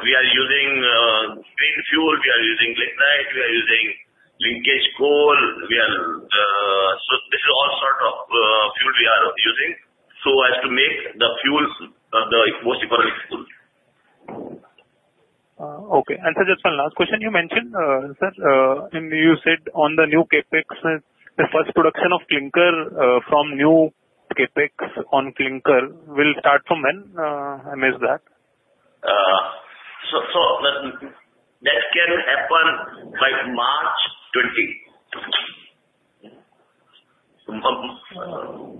we are using green fuel, we are using lignite, we are using linkage coal. Uh, so this is all sort of uh, fuel we are using so as to make the fuel uh, the most economic fuel. Okay. And sir, just one last question. You mentioned, sir, you said on the new CapEx, the first production of clinker from new CapEx on clinker will start from when? I missed that. So that can happen by March 20. Uh,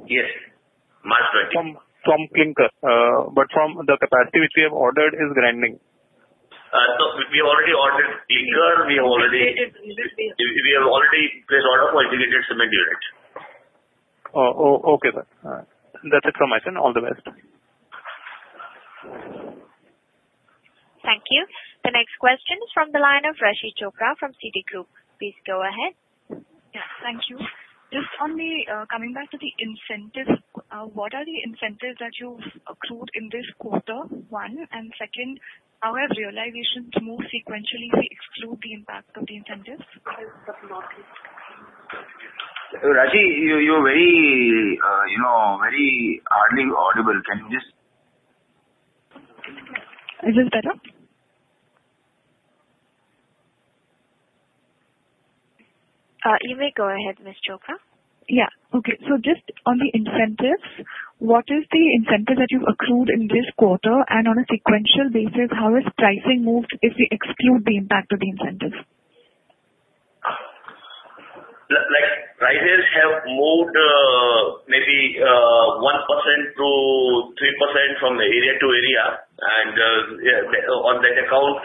yes. March 20. From clinker. Uh, but from the capacity which we have ordered is grinding. Uh, so we have already ordered clinker. We have already we have already placed order for integrated cement unit. Oh, oh okay, sir. That's it from my side. All the best. Thank you. The next question is from the line of Raashi Chopra from Citigroup. Please go ahead. Yeah. Thank you. Just on the uh, coming back to the incentives, uh, what are the incentives that you've accrued in this quarter? One. And second, how have realizations moved sequentially if we exclude the impact of the incentives? Uh, Raashi, you're very uh you know, very hardly audible. Can you just? Is this better? Uh, you may go ahead, Ms. Chopra. Yeah. Okay. So just on the incentives, what is the incentive that you've accrued in this quarter? And on a sequential basis, how has pricing moved if we exclude the impact of the incentives? Prices have moved uh, maybe uh, 1%-3% from area to area. And on that account,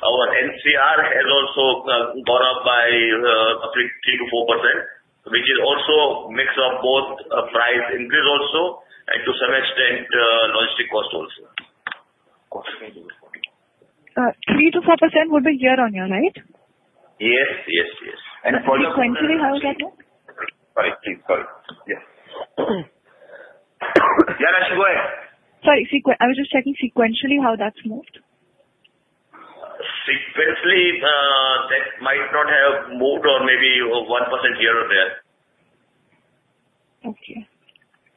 our NCR has also uh, gone up by uh, 3%-4%, which is also a mix of both uh, price increase also and to some extent logistic cost also. 3%-4% would be year-on-year, right? Yes. Yes. Yes. And sequentially, how is that? Sorry. Please. Sorry. Yes. <coughs> Yeah, Raashi, go ahead. Sorry. I was just checking sequentially how that's moved. Sequentially, uh, that might not have moved or maybe 1% here or there. Okay.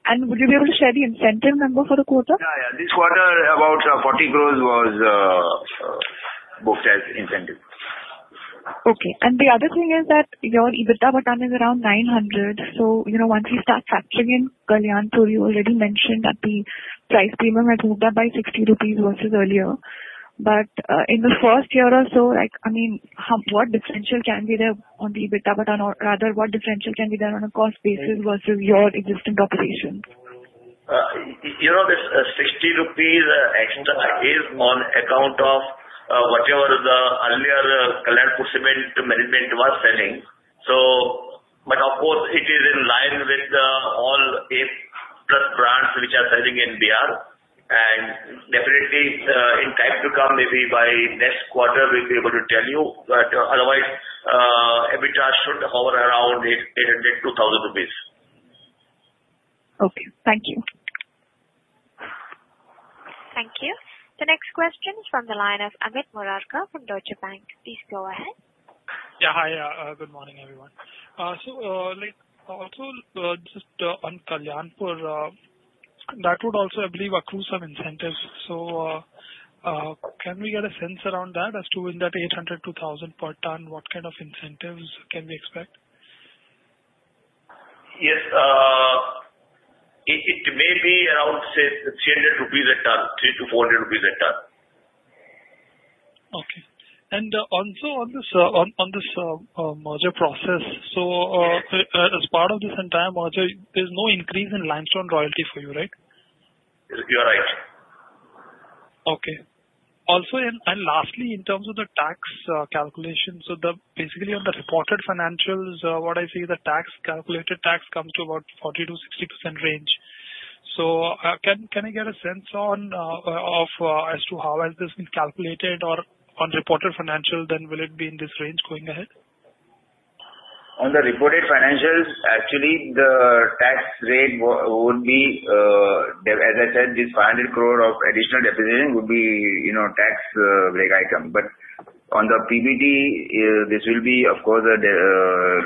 And would you be able to share the incentive number for the quarter? Yeah. Yeah. This quarter, about uh, 40 crores was uh, booked as incentive. Okay. And the other thing is that your EBITDA per ton is around 900. So you know, once we start factoring in Kalyanpur, you already mentioned that the price premium has moved up by 60 rupees versus earlier. But uh, in the first year or so, like I mean, what differential can be there on the EBITDA? Or rather, what differential can be there on a cost basis versus your existing operations? Uh, you know, this uh, 60 rupees extra is on account of whatever the earlier Kalyanpur Cement management was selling. So but of course, it is in line with all A-plus brands which are selling in Bihar. And definitely, uh, in time to come, maybe by next quarter, we'll be able to tell you. But uh, otherwise, uh, EBITDA should hover around 800-1,000 rupees. Okay. Thank you. Thank you. The next question is from the line of Amit Murarka from Deutsche Bank. Please go ahead. Yeah. Hi. Good morning, everyone. So like, also just on Kalyanpur, that would also, I believe, accrue some incentives. So uh, uh, can we get a sense around that as to in that 800-1,000 per ton, what kind of incentives can we expect? Yes. Uh, it may be around, say, 300 rupees a ton, 300-400 rupees a ton. Okay. And uh, also on this uh, on on this uh, merger process, so as part of this entire merger, there's no increase in limestone royalty for you, right? You're right. Okay. Also, and lastly, in terms of the tax calculation, so the basically on the reported financials, what I see the calculated tax comes to about 40%-60% range. So can can I get a sense on of as to how has this been calculated or on reported financial, then will it be in this range going ahead? On the reported financials, actually, the tax rate would be, uh, as I said, this 500 crore of additional depreciation would be you know tax uh, break item. But on the PBT, uh, this will be, of course, a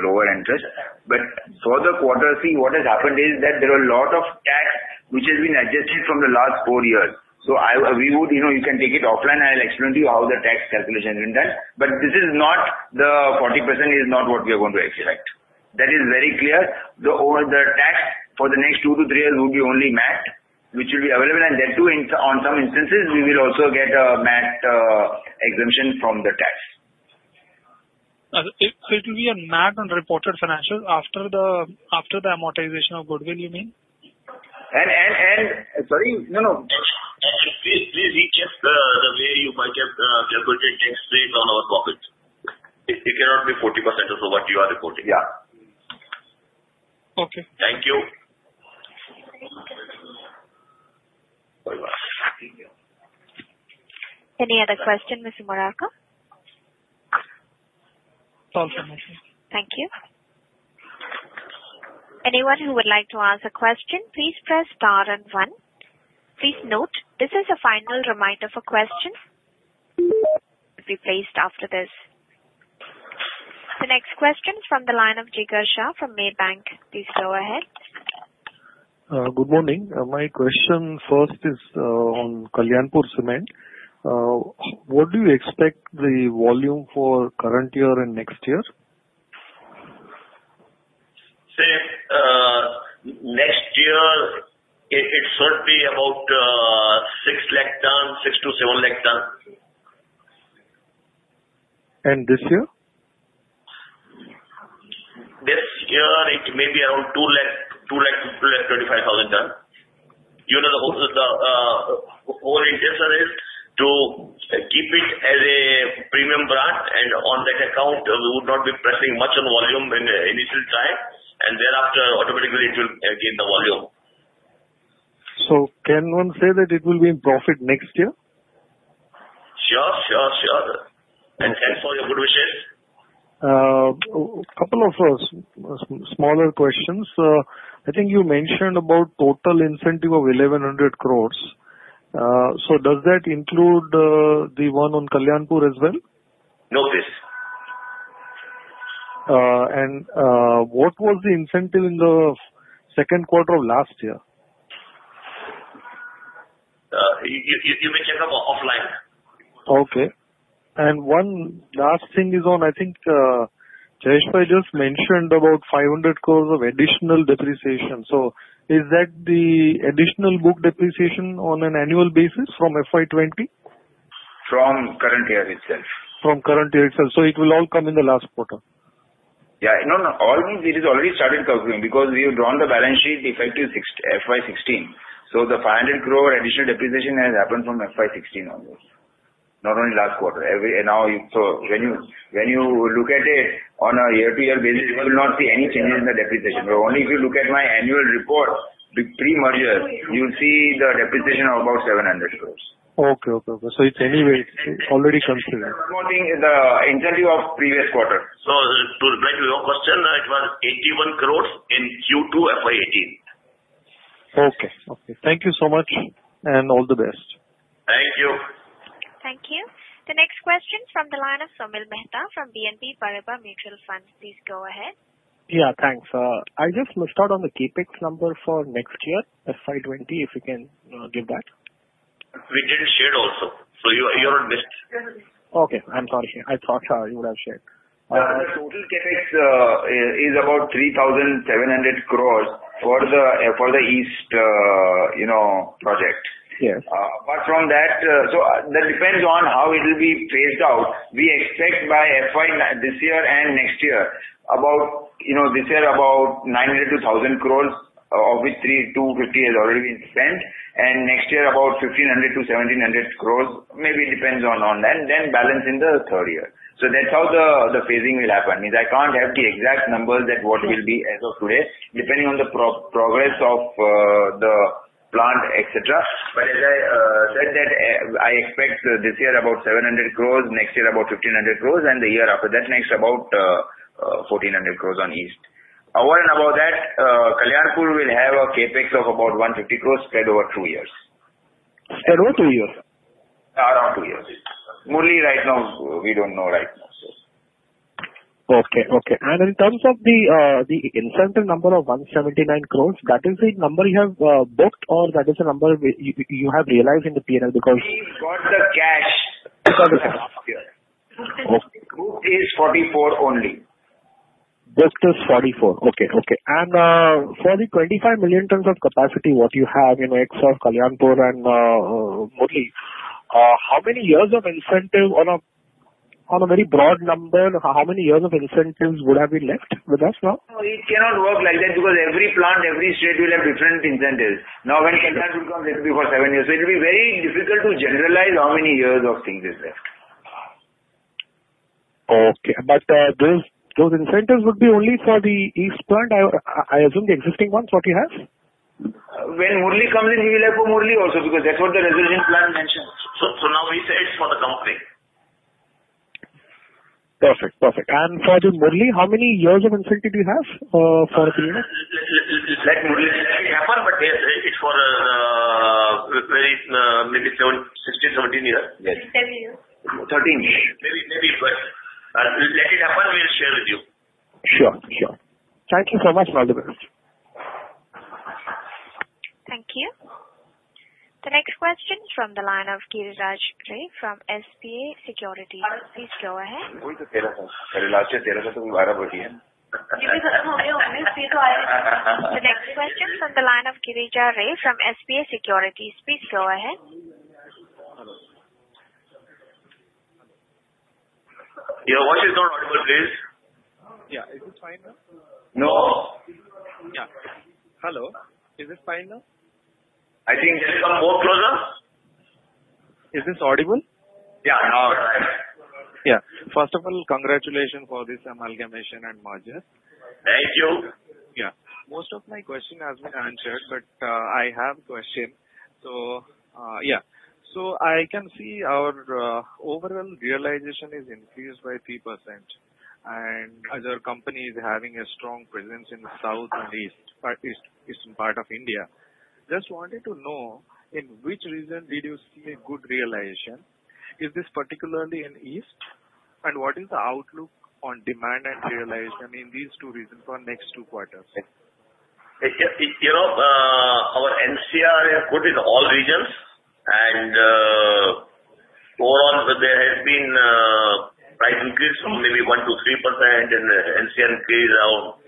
lower interest. But for the quarter, see, what has happened is that there are a lot of tax which has been adjusted from the last four years. So we would, you know, you can take it offline, and I'll explain to you how the tax calculation has been done. But this is not the 40% is not what we are going to expect. That is very clear. The tax for the next two to three years would be only MAT, which will be available. And then too, on some instances, we will also get a MAT uh, exemption from the tax. Uh, so it will be a MAT on reported financials after the after the amortization of goodwill, you mean? And and and sorry? No, no. And please please recheck the way you might have uh, calculated tax rate on our profit. It cannot be 40% of what you are reporting. Yeah. Okay. Thank you. Any other question, Mr. Murarka? All from my side. Thank you. Anyone who would like to ask a question, please press star and one. Please note, this is a final reminder for questions. Will be placed after this. The next question is from the line of Jigar Shah from Maybank. Please go ahead. Uh, good morning. Uh, my question first is uh, on Kalyanpur Cement. What do you expect the volume for current year and next year? say next year, it should be about uh, 6 lakh tons, 6 to 7 lakh tons. And this year? This year, it may be around 2 lakh to 225,000 tons. The whole the uh, whole intention is to keep it as a premium brand, and on that account, uh, we would not be pressing much on volume in the initial time, and thereafter, automatically, it will gain the volume. So can one say that it will be in profit next year? Sure, sure, sure. And thanks for your good wishes. A couple of uh, smaller questions. Uh, I think you mentioned about total incentive of 1,100 crores. So does that include the one on Kalyanpur as well? No, please. And what was the incentive in the second quarter of last year? You may check up offline. Okay. And one last thing is on, I think uh, Jayesh Bhai just mentioned about 500 crores of additional depreciation. So is that the additional book depreciation on an annual basis from FY20? From current year itself. From current year itself. So it will all come in the last quarter? Yeah. No, no. All means it has already started coming because we have drawn the balance sheet effective FY16. So the 500 crore additional depreciation has happened from FY16 onwards. Not only last quarter. Every now, so when you when you look at it on a year-to-year basis, you will not see any changes in the depreciation. But only if you look at my annual report, pre-merger, you'll see the depreciation of about 700 crores. Okay. Okay. Okay. So it's anyway already considered. One more thing, the incentive of previous quarter. So to reply to your question, it was 81 crores in Q2 FY18. Okay. Okay. Thank you so much and all the best. Thank you. Thank you. The next question from the line of Somil Mehta from BNP Paribas Mutual Fund. Please go ahead. Yeah. Thanks. Uh, I just missed out on the CapEx number for next year, FY20, if you can uh, give that. We didn't share also. So you're on list. Okay. I'm sorry. I thought uh, you would have shared. The total CapEx is about 3,700 crores for the uh for the East uh you know, project. Yes. Uh, apart from that, so that depends on how it will be phased out. We expect by FY this year and next year, about you know, this year, about 900-1,000 crores, of which 250 has already been spent. And next year, about 1,500-1,700 crores. Maybe it depends on, on that. Then balance in the third year. So that's how the the phasing will happen. Means I can't have the exact numbers that what will be as of today, depending on the pro progress of uh, the plant, etc. But as I uh, said, that uh, I expect this year about 700 crores, next year about 1,500 crores, and the year after that, next about 1,400 crores on East. Over and above that, Kalyanpur will have a CapEx of about 150 crores spread over two years. Spread over two years? Around two years. Murli right now, we don't know right now. Okay. Okay. And in terms of the uh, incentive number of 179 crores, that is the number you have uh, booked, or that is the number you have realized in the P&L because? We got the cash last year. Booked is 44 only. Booked is 44. Okay. Okay. And uh, for the 25 million tons of capacity, what you have in excess of Kalyanpur and Murli, Uh, how many years of incentive on a very broad number, how many years of incentives would have been left with us now? It cannot work like that because every plant, every state will have different incentives. Now, when Kalyanpur comes, it will be for seven years. So it will be very difficult to generalize how many years of things is left. Okay. But uh, those incentives would be only for the East plant, I assume the existing ones, what you have? Uh, when Murli comes in, he will have for Murli also because that's what the resolution plan mentions. So now we say it's for the company. Perfect. Perfect. And for the Murli, how many years of incentive do you have uh, for the period? Let Murli happen, but it's for uh, uh, maybe 16, 17 years. Yes. 13 years. 13. Maybe, but let it happen, we'll share with you. Sure. Sure. Thank you so much, all the best. Thank you. The next question is from the line of Giriraj Ray from SBI Securities. Please go ahead. वही तो 13 था. पहले last year 13 था, तो 12 बढ़ी है. The next question from the line of Girija Ray from SBI Securities. Please go ahead. Your voice is not audible, please. Yeah. Is it fine now? No. Yeah. Hello. Is it fine now? I think you come more closer? Is this audible? Yeah. Now it's fine. Yeah. First of all, congratulations for this amalgamation and merger. Thank you. Yeah. Most of my question has been answered, but uh, I have a question. So, uh, yeah. So I can see our uh, overall realization is increased by 3%, and other is having a strong presence in the south and east, uh, east, eastern part of India. Just wanted to know, in which region did you see a good realization? Is this particularly in east? And what is the outlook on demand and realization in these two regions for next two quarters? You know, uh, our NCR is good in all regions, and uh, overall, there has been uh, price increase from maybe 1%-3%, and NCR increase around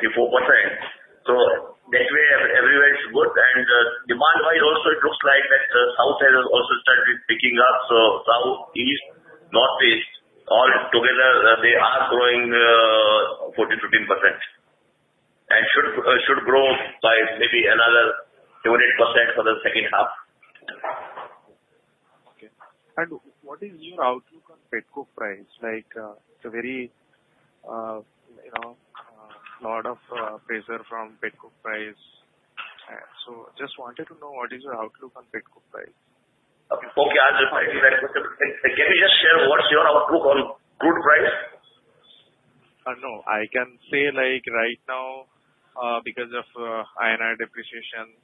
3%-4%. That way, everywhere is good. And uh, demand-wise also, it looks like that uh, south has also started picking up. So South, east, northeast, all together, uh, they are growing 14%-15%, and should should grow by maybe another 7%-8% for the second half. Okay. And what is your outlook on petcoke price? Like, it's a very lot of uh, pressure from petcoke price. So, just wanted to know what is your outlook on petcoke price? Okay. I'll reply to that question. Can you just share what's your outlook on crude price? Uh, no. I can say like right now, uh, because of INR depreciation,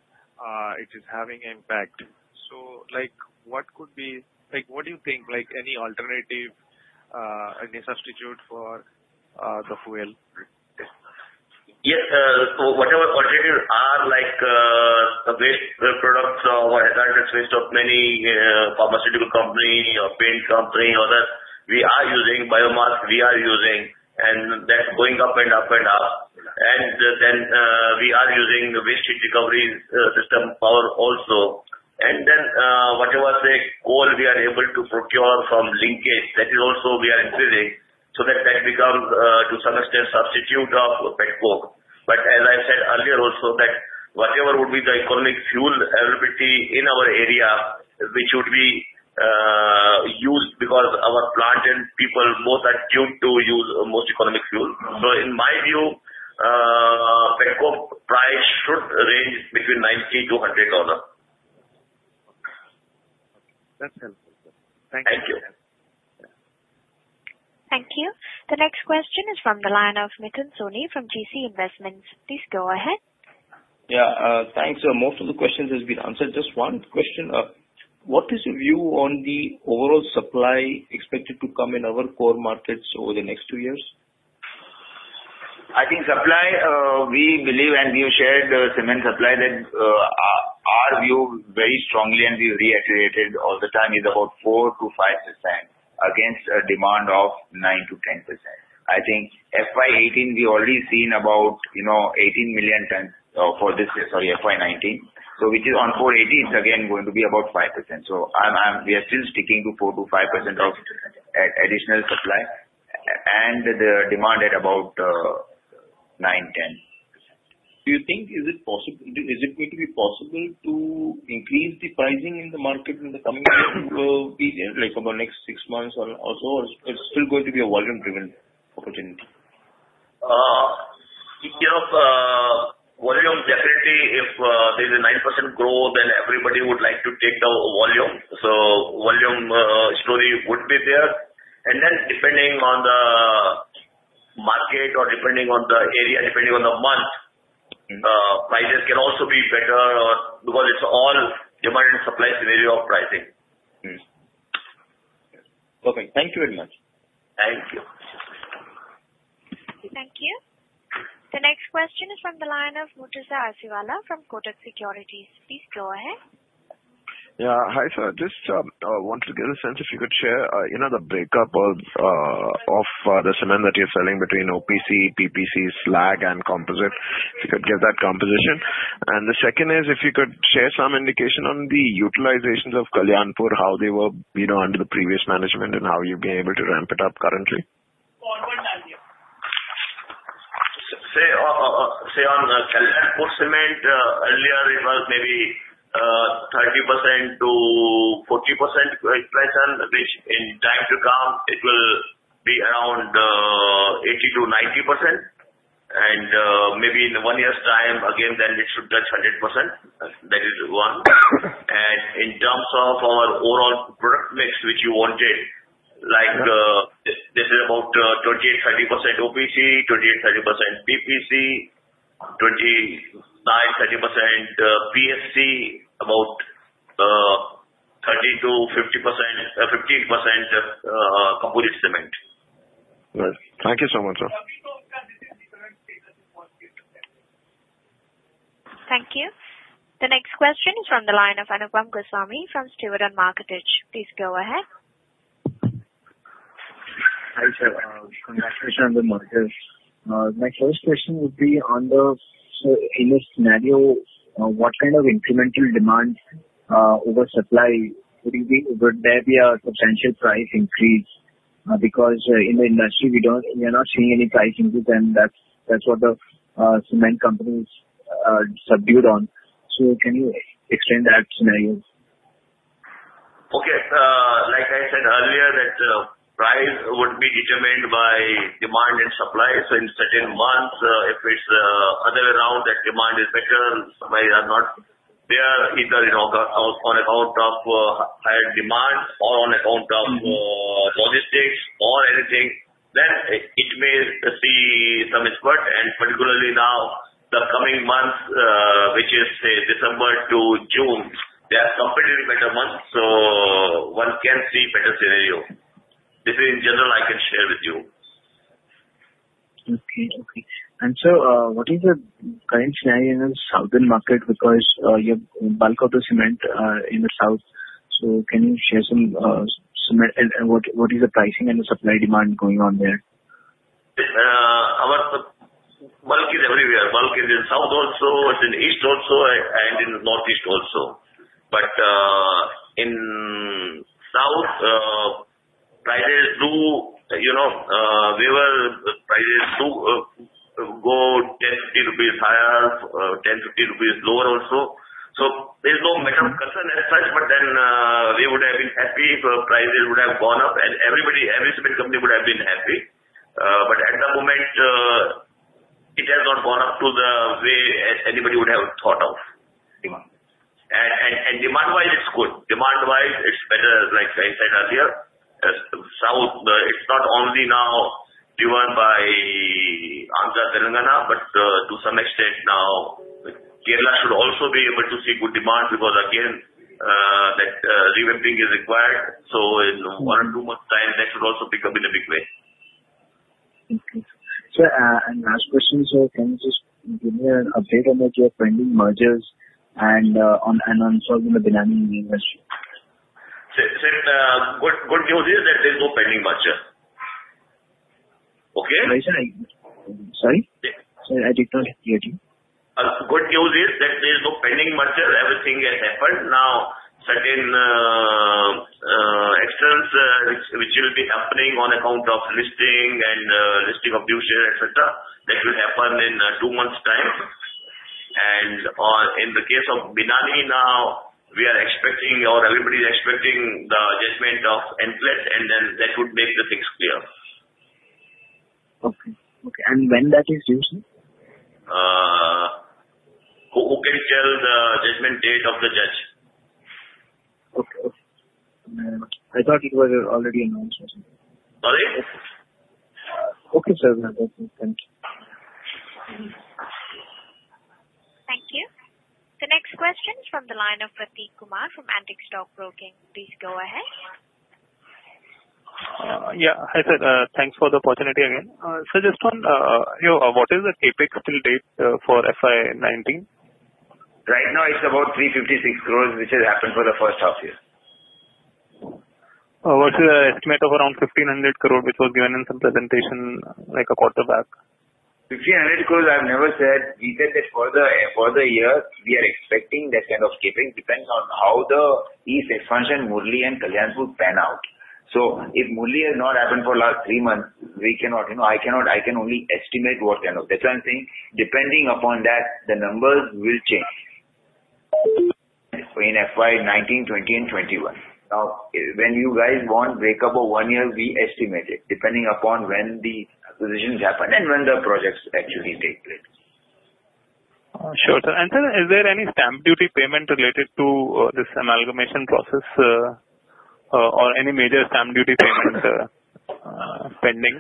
it is having impact. So like, what could be like, what do you think? Like, any alternative, any substitute for the fuel? Yes. Uh, whatever alternatives are, like uh, the waste products or hazardous waste of many uh, pharmaceutical company or paint company, others, we are using biomass, we are using, and that's going up and up and up. And then we are using the waste heat recovery system power also. And then whatever, say, coal we are able to procure from linkage, that is also we are increasing, so that that becomes, uh, to some extent, substitute of pet coke. But As I said earlier also that whatever would be the economic fuel availability in our area, which would be uh, used because our plant and people both are tuned to use most economic fuel. So in my view, uh, petcoke price should range between $90-$100. That's helpful. Thank you. Thank you. Thank you. The next question is from the line of Mithun Soni from GeeCee Investments. Please go ahead. Yeah. Uh, thanks. Uh, most of the questions has been answered. Just one question. Uh, what is your view on the overall supply expected to come in our core markets over the next two years? I think supply, we believe, and we have shared the cement supply, that our view very strongly, and we reiterated all the time, is about 4%-5% against a demand of 9%-10%. I think FY 2018, we already seen about you know 18 million tons uh, for this year, sorry, FY 2019. Which is on 480, it's again going to be about 5%. So, we are still sticking to 4%-5% of additional supply, and the demand at about uh, 9%-10%. Do you think, is it possible? Is it going to be possible to increase the pricing in the market in the coming uh, period, like over the next six months or so? Or it's still going to be a volume-driven opportunity? Uh, uh, volume, definitely, if there's a 9% growth, then everybody would like to take the volume. So volume story would be there. And then depending on the market or depending on the area, depending on the month, Uh, prices can also be better uh, because it's all demand and supply scenario of pricing. Hmm. Perfect. Thank you very much. Thank you. Thank you. The next question is from the line of Murtuza Arsiwalla from Kotak Securities. Please go ahead. Yeah. Hi, sir. Just um, uh, wanted to get a sense if you could share uh you know the breakup of uh, of uh, the cement that you're selling between OPC, PPC, slag, and composite. If you could give that composition. And the second is if you could share some indication on the utilizations of Kalyanpur, how they were you know, under the previous management and how you've been able to ramp it up currently. Say on Kalyanpur Cement, earlier it was maybe Uh, 30%-40% utilization, which in time to come, it will be around uh, 80%-90%. And uh, maybe in one year's time, again, then it should touch 100%. That is one. <coughs> And in terms of our overall product mix, which you wanted, like this is about 28%-30% OPC, 28%-30% PPC, 29%-30% PSC, about 30%-15% composite cement. Right. Thank you so much, sir. Thank you. The next question is from the line of Anupam Goswami from Stewart & Mackertich. Please go ahead. Hi, sir. Uh, congratulations on the merger. Uh, my first question would be on the in this scenario, Uh, what kind of incremental demand uh, over supply would there be a substantial price increase? Uh, because in the industry, we are not seeing any price increase, and that's that's what the cement companies are subdued on. So can you explain that scenario? Okay. Like I said earlier, that price would be determined by demand and supply. So in certain months, uh, if it's the other way around, that demand is better, supplies are not there, either uh, on account of higher demand or on account of mm-hmm. logistics or anything, then it may see some spurt. And particularly now, the coming months, which is say, December to June, they are completely better months. So one can see better scenario. This is in general I can share with you. Okay. Okay. And sir, uh, what is the current scenario in the southern market? Because uh, you have bulk of the cement uh, in the south. So can you share some cement and what is the pricing and the supply demand going on there? Our bulk is everywhere. Bulk is in south also, it's in east also, and in northeast also. But in south, prices do you know, uh, wherever uh, prices do uh, go 10-50 rupees higher, 10-50 rupees lower also. So there's no matter of mm-hmm. concern as such, but then we would have been happy if prices would have gone up, and everybody, every cement company would have been happy. But at the moment, it has not gone up to the way anybody would have thought of. And demand-wise, it's good. Demand-wise, it's better, like I said earlier. South, it's not only now driven by Andhra Telangana, but uh, to some extent now, Kerala should also be able to see good demand because, again, uh, that uh, revamping is required. So in one or two months' time, that should also pick up in a big way. Okay. Sir, and last question, sir, can you just give me an update on your pending mergers and on solving the Binani industry? Uh, good news is that there's no pending merger. Okay? Sorry? Sorry, I did not hear you. Uh, good news is that there's no pending merger. Everything has happened. Now, certain uh, actions which will be happening on account of listing and listing of new shares, etc., that will happen in two months' time. And in the case of Binani now, we are expecting, or everybody is expecting the judgment of NCLAT, and then that would make the things clear. Okay. Okay. And when that is due, sir? Uh, who can tell the judgment date of the judge? Okay. Okay. Um, I thought it was already announced. Sorry? Okay, sir. Thank you. Thank you. The next question is from the line of Prateek Kumar from Antique Stock Broking. Please go ahead. Uh, yeah. Hi, sir. Uh, thanks for the opportunity again. Uh, sir, just on what is the CapEx till date for FY19? Right now, it's about 356 crores, which has happened for the first half year. Versus the estimate of around 1,500 crore, which was given in some presentation like a quarter back. 1,500 crores, I've never said. We said that for the for the year, we are expecting that kind of CapEx. Depends on how the East expansion, Murli and Kalyanpur pan out. So if Murli has not happened for last three months, we cannot. You know, I cannot I can only estimate what kind of. That's why I'm saying, depending upon that, the numbers will change in FY 2019, 2020, and 2021. Now, when you guys want breakup of one year, we estimate it depending upon when the acquisitions happen and when the projects actually take place. Sure. Sir. And sir, is there any stamp duty payment related to uh, this amalgamation process uh, uh, or any major stamp duty payment pending?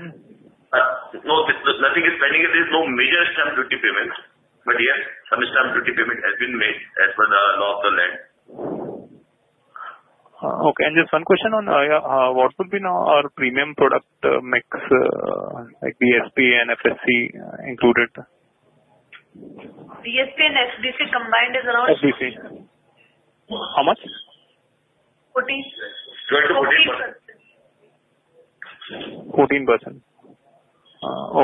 No, nothing is pending. There is no major stamp duty payment. But yes, some stamp duty payment has been made as per the law of the land. Uh, okay. And just one question on uh, uh, what would be now our premium product mix, like DSP and FSC included? DSP and FDC combined is around. FDC. How much? 14%. 14%.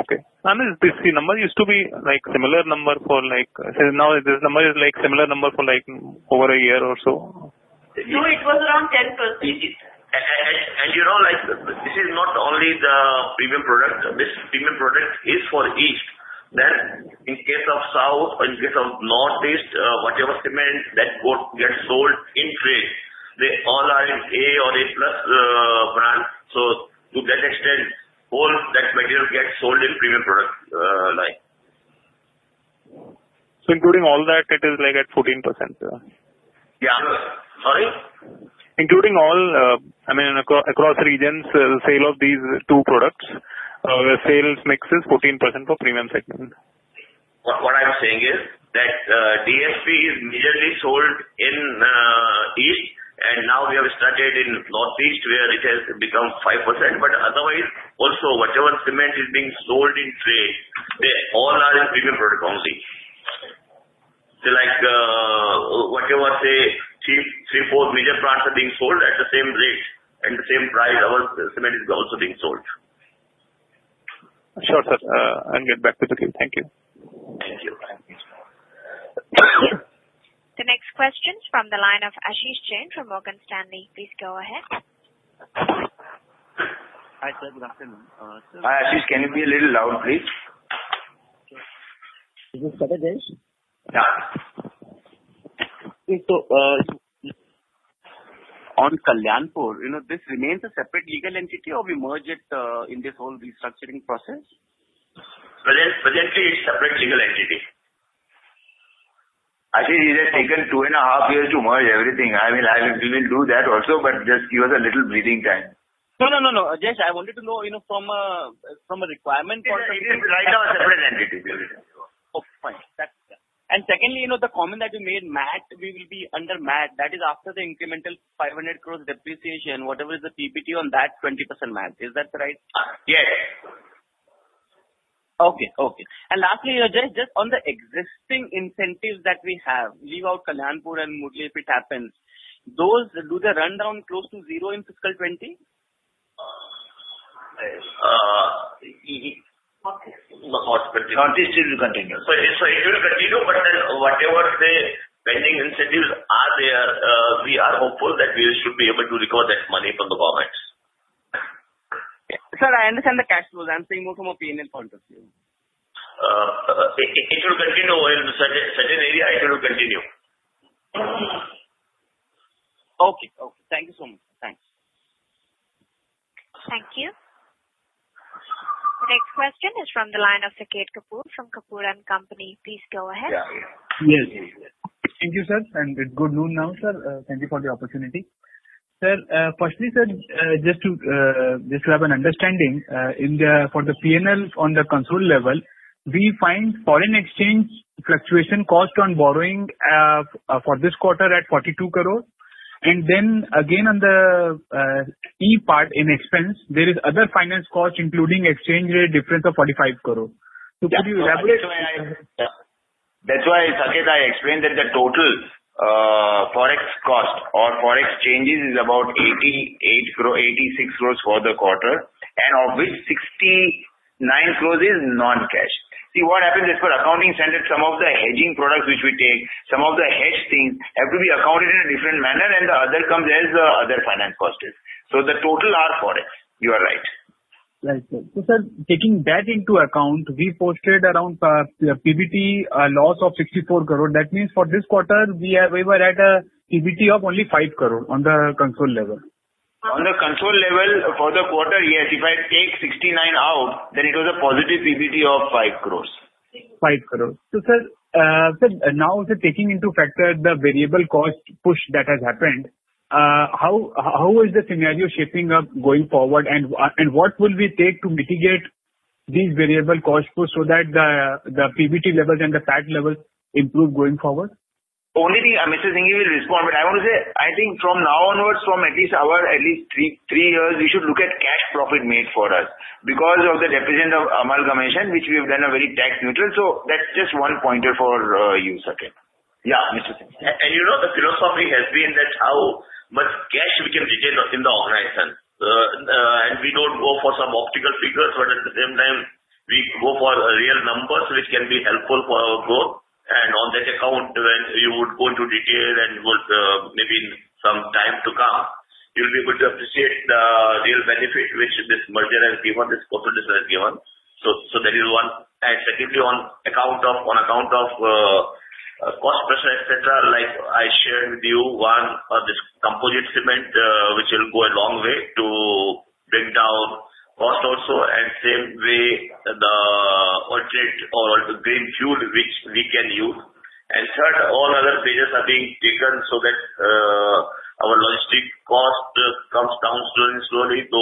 Okay. And is this number used to be like similar number for like now, this number is like similar number for like over a year or so? No, it was around 10%. And you know, like, this is not only the premium product. This premium product is for East. Then in case of South or in case of Northeast, uh, whatever cement that gets sold in trade, they all are in A or A plus uh, brand. So to that extent, all that material gets sold in premium product uh, line. So including all that, it is like at 14%? Yeah. Sorry? Including all, uh, I mean, across regions, uh, the sale of these two products, uh, the sales mix is 14% for premium segment. What I'm saying is that DSP is majorly sold in East, and now we have started in Northeast where it has become 5%. But otherwise, also whatever cement is being sold in trade, they all are in premium product only. So whatever, say, three, four major plants are being sold at the same rate and the same price, our cement is also being sold. Sure, sir. Uh, I'll get back to the queue. Thank you. Thank you. The next question is from the line of Ashish Jain from Morgan Stanley. Please go ahead. Hi, sir. Good afternoon. Uh, Hi, Ashish. Can you be a little loud, please? Is this better, Jayesh? Yeah. So uh, on Kalyanpur, you know, this remains a separate legal entity or we merge it uh, in this whole restructuring process? Presently, it's a separate legal entity. Ashish, it has taken two and a half years to merge everything. I mean, we will do that also, but just give us a little breathing time. No, no, no, no. Jayesh, I wanted to know you know, from a requirement point of view. It is right now a separate entity. Okay. Fine. And secondly, you know, the comment that you made, MAT, we will be under MAT. That is after the incremental 500 crores depreciation, whatever is the PBT on that 20% MAT. Is that right? Yes. Okay. Okay. And lastly, just on the existing incentives that we have, leave out Kalyanpur and Murli if it happens, those do they run down close to zero in fiscal uh, 2020? Northeast will continue. So it will continue, but then whatever the pending incentives are there, uh, we are hopeful that we should be able to recover that money from the government. Sir, I understand the cash flows. I'm saying more from a P&L point of view. Uh, it will continue in certain area. It will continue. Okay. Okay. Thank you so much. Thanks. Thank you. The next question is from the line of Saket Kapoor from Kapoor & Company. Please go ahead. Yes. Thank you, sir. And good noon now, sir. Uh, thank you for the opportunity. Sir, uh, firstly, sir, uh, just to just have an understanding, for the P&L on the console level, we find foreign exchange fluctuation cost on borrowing for this quarter at 42 crore. And then again, on the uh, E part in expense, there is other finance cost, including exchange rate difference of 45 crore. So could you elaborate? That's why, Saket, I explained that the total uh, forex cost or forex changes is about 86 crores for the quarter, and of which 69 crores is non-cash. See, what happens is for accounting standards, some of the hedging products which we take, some of the hedge things have to be accounted in a different manner, and the other comes as the other finance cost is. So the total are forex. You are right. Right. So sir, taking that into account, we posted around uh, PBT uh, loss of 64 crore. That means for this quarter, we were at a PBT of only 5 crore on the consolidated level. On the consolidated level for the quarter, yes. If I take 69 out, then it was a positive PBT of 5 crores. 5 crores. So sir, uh, now taking into factor the variable cost push that has happened, uh, how how is the scenario shaping up going forward, and uh, and what will we take to mitigate these variable cost push so that the PBT levels and the PAT levels improve going forward? Only thing, uh, Mr. Singhi will respond, but I want to say, I think from now onwards, from at least our at least three years, we should look at cash profit made for us because of the depreciation of amalgamation, which we have done a very tax neutral. So that's just one pointer for uh, you, Saket. Yeah, Mr. Singhi. And you know the philosophy has been that how much cash we can retain in the organization. Uh, and we don't go for some optical figures, but at the same time, we go for real numbers which can be helpful for our growth. And on that account, when you would go into detail and uh, maybe in some time to come, you'll be able to appreciate the real benefit which this merger has given, this consolidation has given. So that is one. And secondly, on account of on account of uh, uh, cost pressure, etc., like I shared with you, one, this composite cement, which will go a long way to bring down cost also, and same way the alternate or green fuel which we can use. And third, all other measures are being taken so that uh, our logistic cost comes down slowly, slowly. So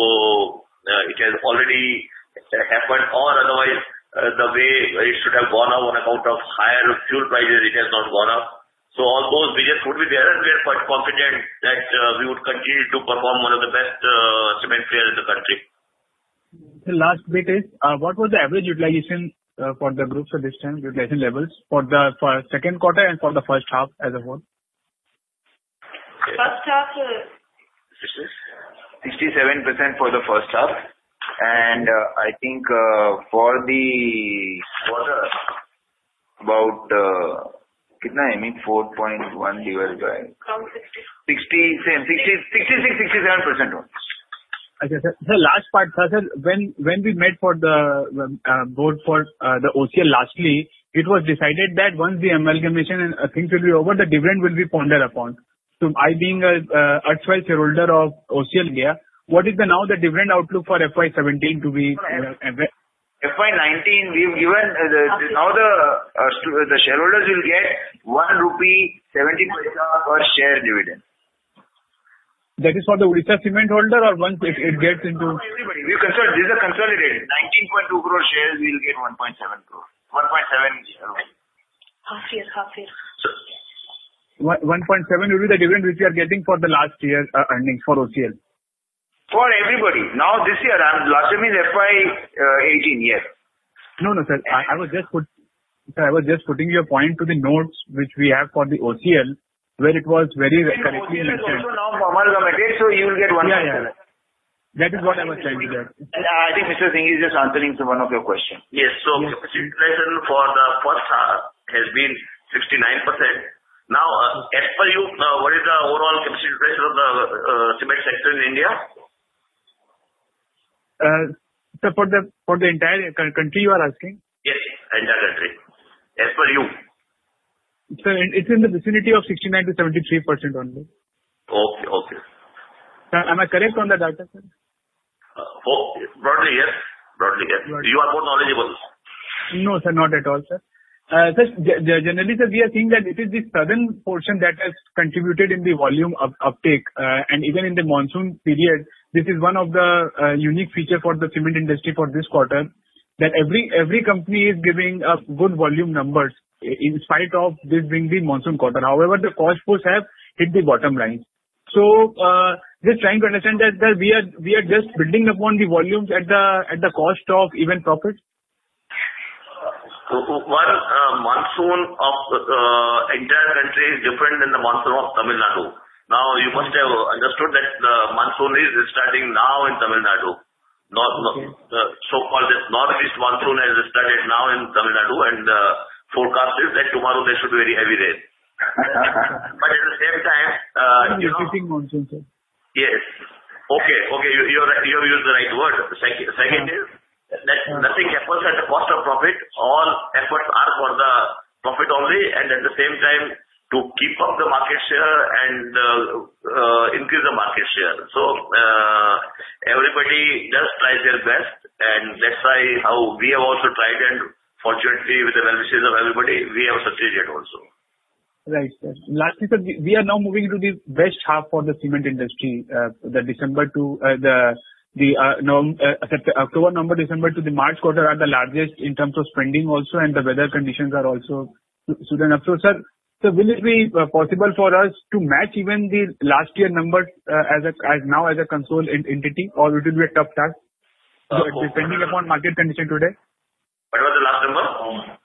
uh, it has already happened, or otherwise, uh, the way it should have gone up on account of higher fuel prices, it has not gone up. So all those measures would be there, and we are quite confident that we would continue to perform one of the best cement players in the country. The last bit is, uh, what was the average utilization uh, for the groups at this time, utilization levels for the second quarter and for the first half as a whole? First half. Uh, 67% for the first half. And I think for the quarter, about I mean, 4.1 divided by. From 60. 66%, 67%. Okay. The last part, sir, when we met for the uh, board for uh, the OCL lastly, it was decided that once the amalgamation and uh, things will be over, the dividend will be pondered upon. So I being a erstwhile shareholder of OCL India, what is the now the dividend outlook for FY17 to be? FY19, we've given now the the shareholders will get 1.70 rupee seventy per share dividend. That is for the Odisha Cement holder or once it gets into? Everybody. This is a consolidated. 19.2 crore shares, we'll get 1.7 crore. 1.7. Half year, half year. 1.7 will be the dividend which we are getting for the last year uh, earnings for OCL? For everybody. Now this year, last year means FY18, yes. No, no, sir. I was just putting your point to the notes which we have for the OCL, where it was very correctly mentioned. OCL is also now amalgamated, so you will get 1.7. Yeah, yeah. That is what I was trying to get. I think Mr. Singhi is just answering to one of your questions. Yes. So utilization for the first half has been 69%. Now, uh, as per you, uh, what is the overall capacity utilization of the uh, cement sector in India? Sir, for the entire country, you are asking? Yes, entire country. As per you. Sir, it's in the vicinity of 69%-73% only. Okay, okay. Uh, am I correct on the data, sir? Uh, oh, broadly, yes. Broadly, yes. You are more knowledgeable. No, sir, not at all, sir. Uh, sir, Generally, sir, we are seeing that it is the southern portion that has contributed in the volume uptake. And even in the monsoon period, this is one of the unique features for the cement industry for this quarter, that every every company is giving good volume numbers in spite of this being the monsoon quarter. However, the cost push have hit the bottom line. So uh, just trying to understand that we are just building upon the volumes at the at the cost of even profits? One, uh, monsoon of the entire country is different than the monsoon of Tamil Nadu. Now, you must have understood that the monsoon is starting now in Tamil Nadu. The so-called northeast monsoon has started now in Tamil Nadu, and forecast is that tomorrow there should be very heavy rain. <laughs> But at the same time. Uh, repeating monsoon, sir. Yes. Okay. Okay. You have used the right word. Second second is that nothing happens at the cost of profit. All efforts are for the profit only, and at the same time, to keep up the market share and uh, uh, increase the market share. So everybody does try their best, and that's why how we have also tried. And fortunately, with the well-wishes of everybody, we have succeeded also. Right. Sir. Lastly, sir, we are now moving into the best half for the cement industry. Uh, the December to uh, the uh, October, November, December to the March quarter are the largest in terms of spending also, and the weather conditions are also suited enough. So, sir, so will it be possible for us to match even the last year numbers uh as a c as now as a consolidated entity, or it will be a tough task depending upon market condition today? What was the last number?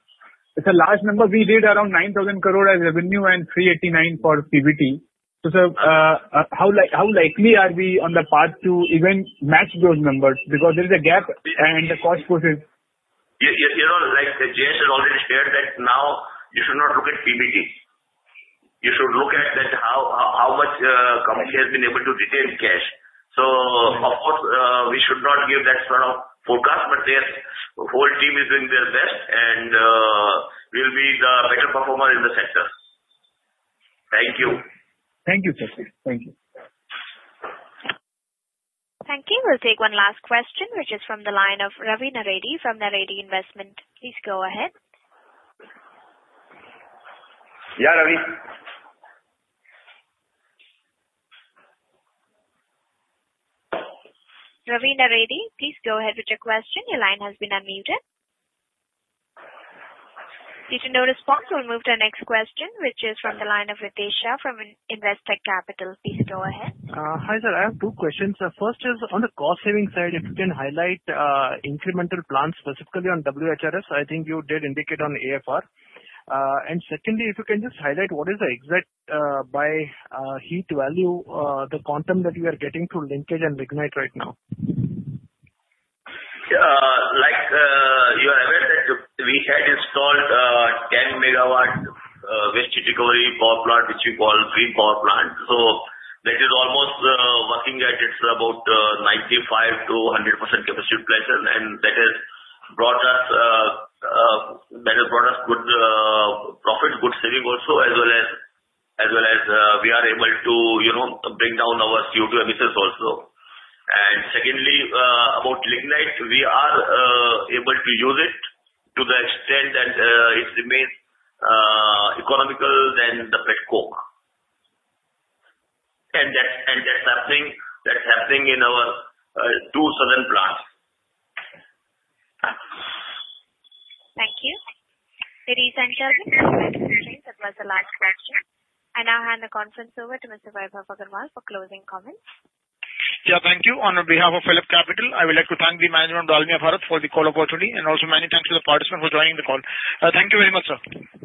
It's a large number. We did around 9,000 crore as revenue and 389 for PBT. So, sir, uh, uh, how likely are we on the path to even match those numbers? Because there is a gap and the cost. You know, like Jayesh has already shared that now you should not look at PBT. You should look at that how how much uh, company has been able to retain cash. So, of course, we should not give that sort of forecast, but the whole team is doing their best, and uh, we'll be the better performer in the sector. Thank you. Thank you, sir. Thank you. Thank you. We'll take one last question, which is from the line of Ravi Naredi from Naredi Investment. Please go ahead. Yeah, Ravi. Ravi Naredi, please go ahead with your question. Your line has been unmuted. Due to no response, we'll move to our next question, which is from the line of Ritesh Shah from Investec Capital. Please go ahead. Uh, hi, sir. I have two questions. Uh, first is on the cost-saving side, if you can highlight uh, incremental plans specifically on WHRS. I think you did indicate on AFR. Uh, and secondly, if you can just highlight what is the exact uh, by uh, heat value, the quantum that you are getting through linkage and lignite right now? Like you are aware that we had installed 10 MW waste recovery power plant, which we call green power plant. So that is almost working at its about 95%-100% capacity utilization, and that has brought us good uh, profit, good saving also, as well as as well as uh, we are able to you know bring down our CO2 emissions also. And secondly, uh, about lignite, we are able to use it to the extent that it remains economical than the petcoke. And that and that's happening that's happening in our two southern plants. Thank you. Ladies and gentlemen, that was the last question. I now hand the conference over to Mr. Vaibhav Agarwal for closing comments. Yeah, thank you. On behalf of PhillipCapital, I would like to thank the management of Dalmia Bharat for the call opportunity, and also many thanks to the participants for joining the call. Uh, thank you very much, sir.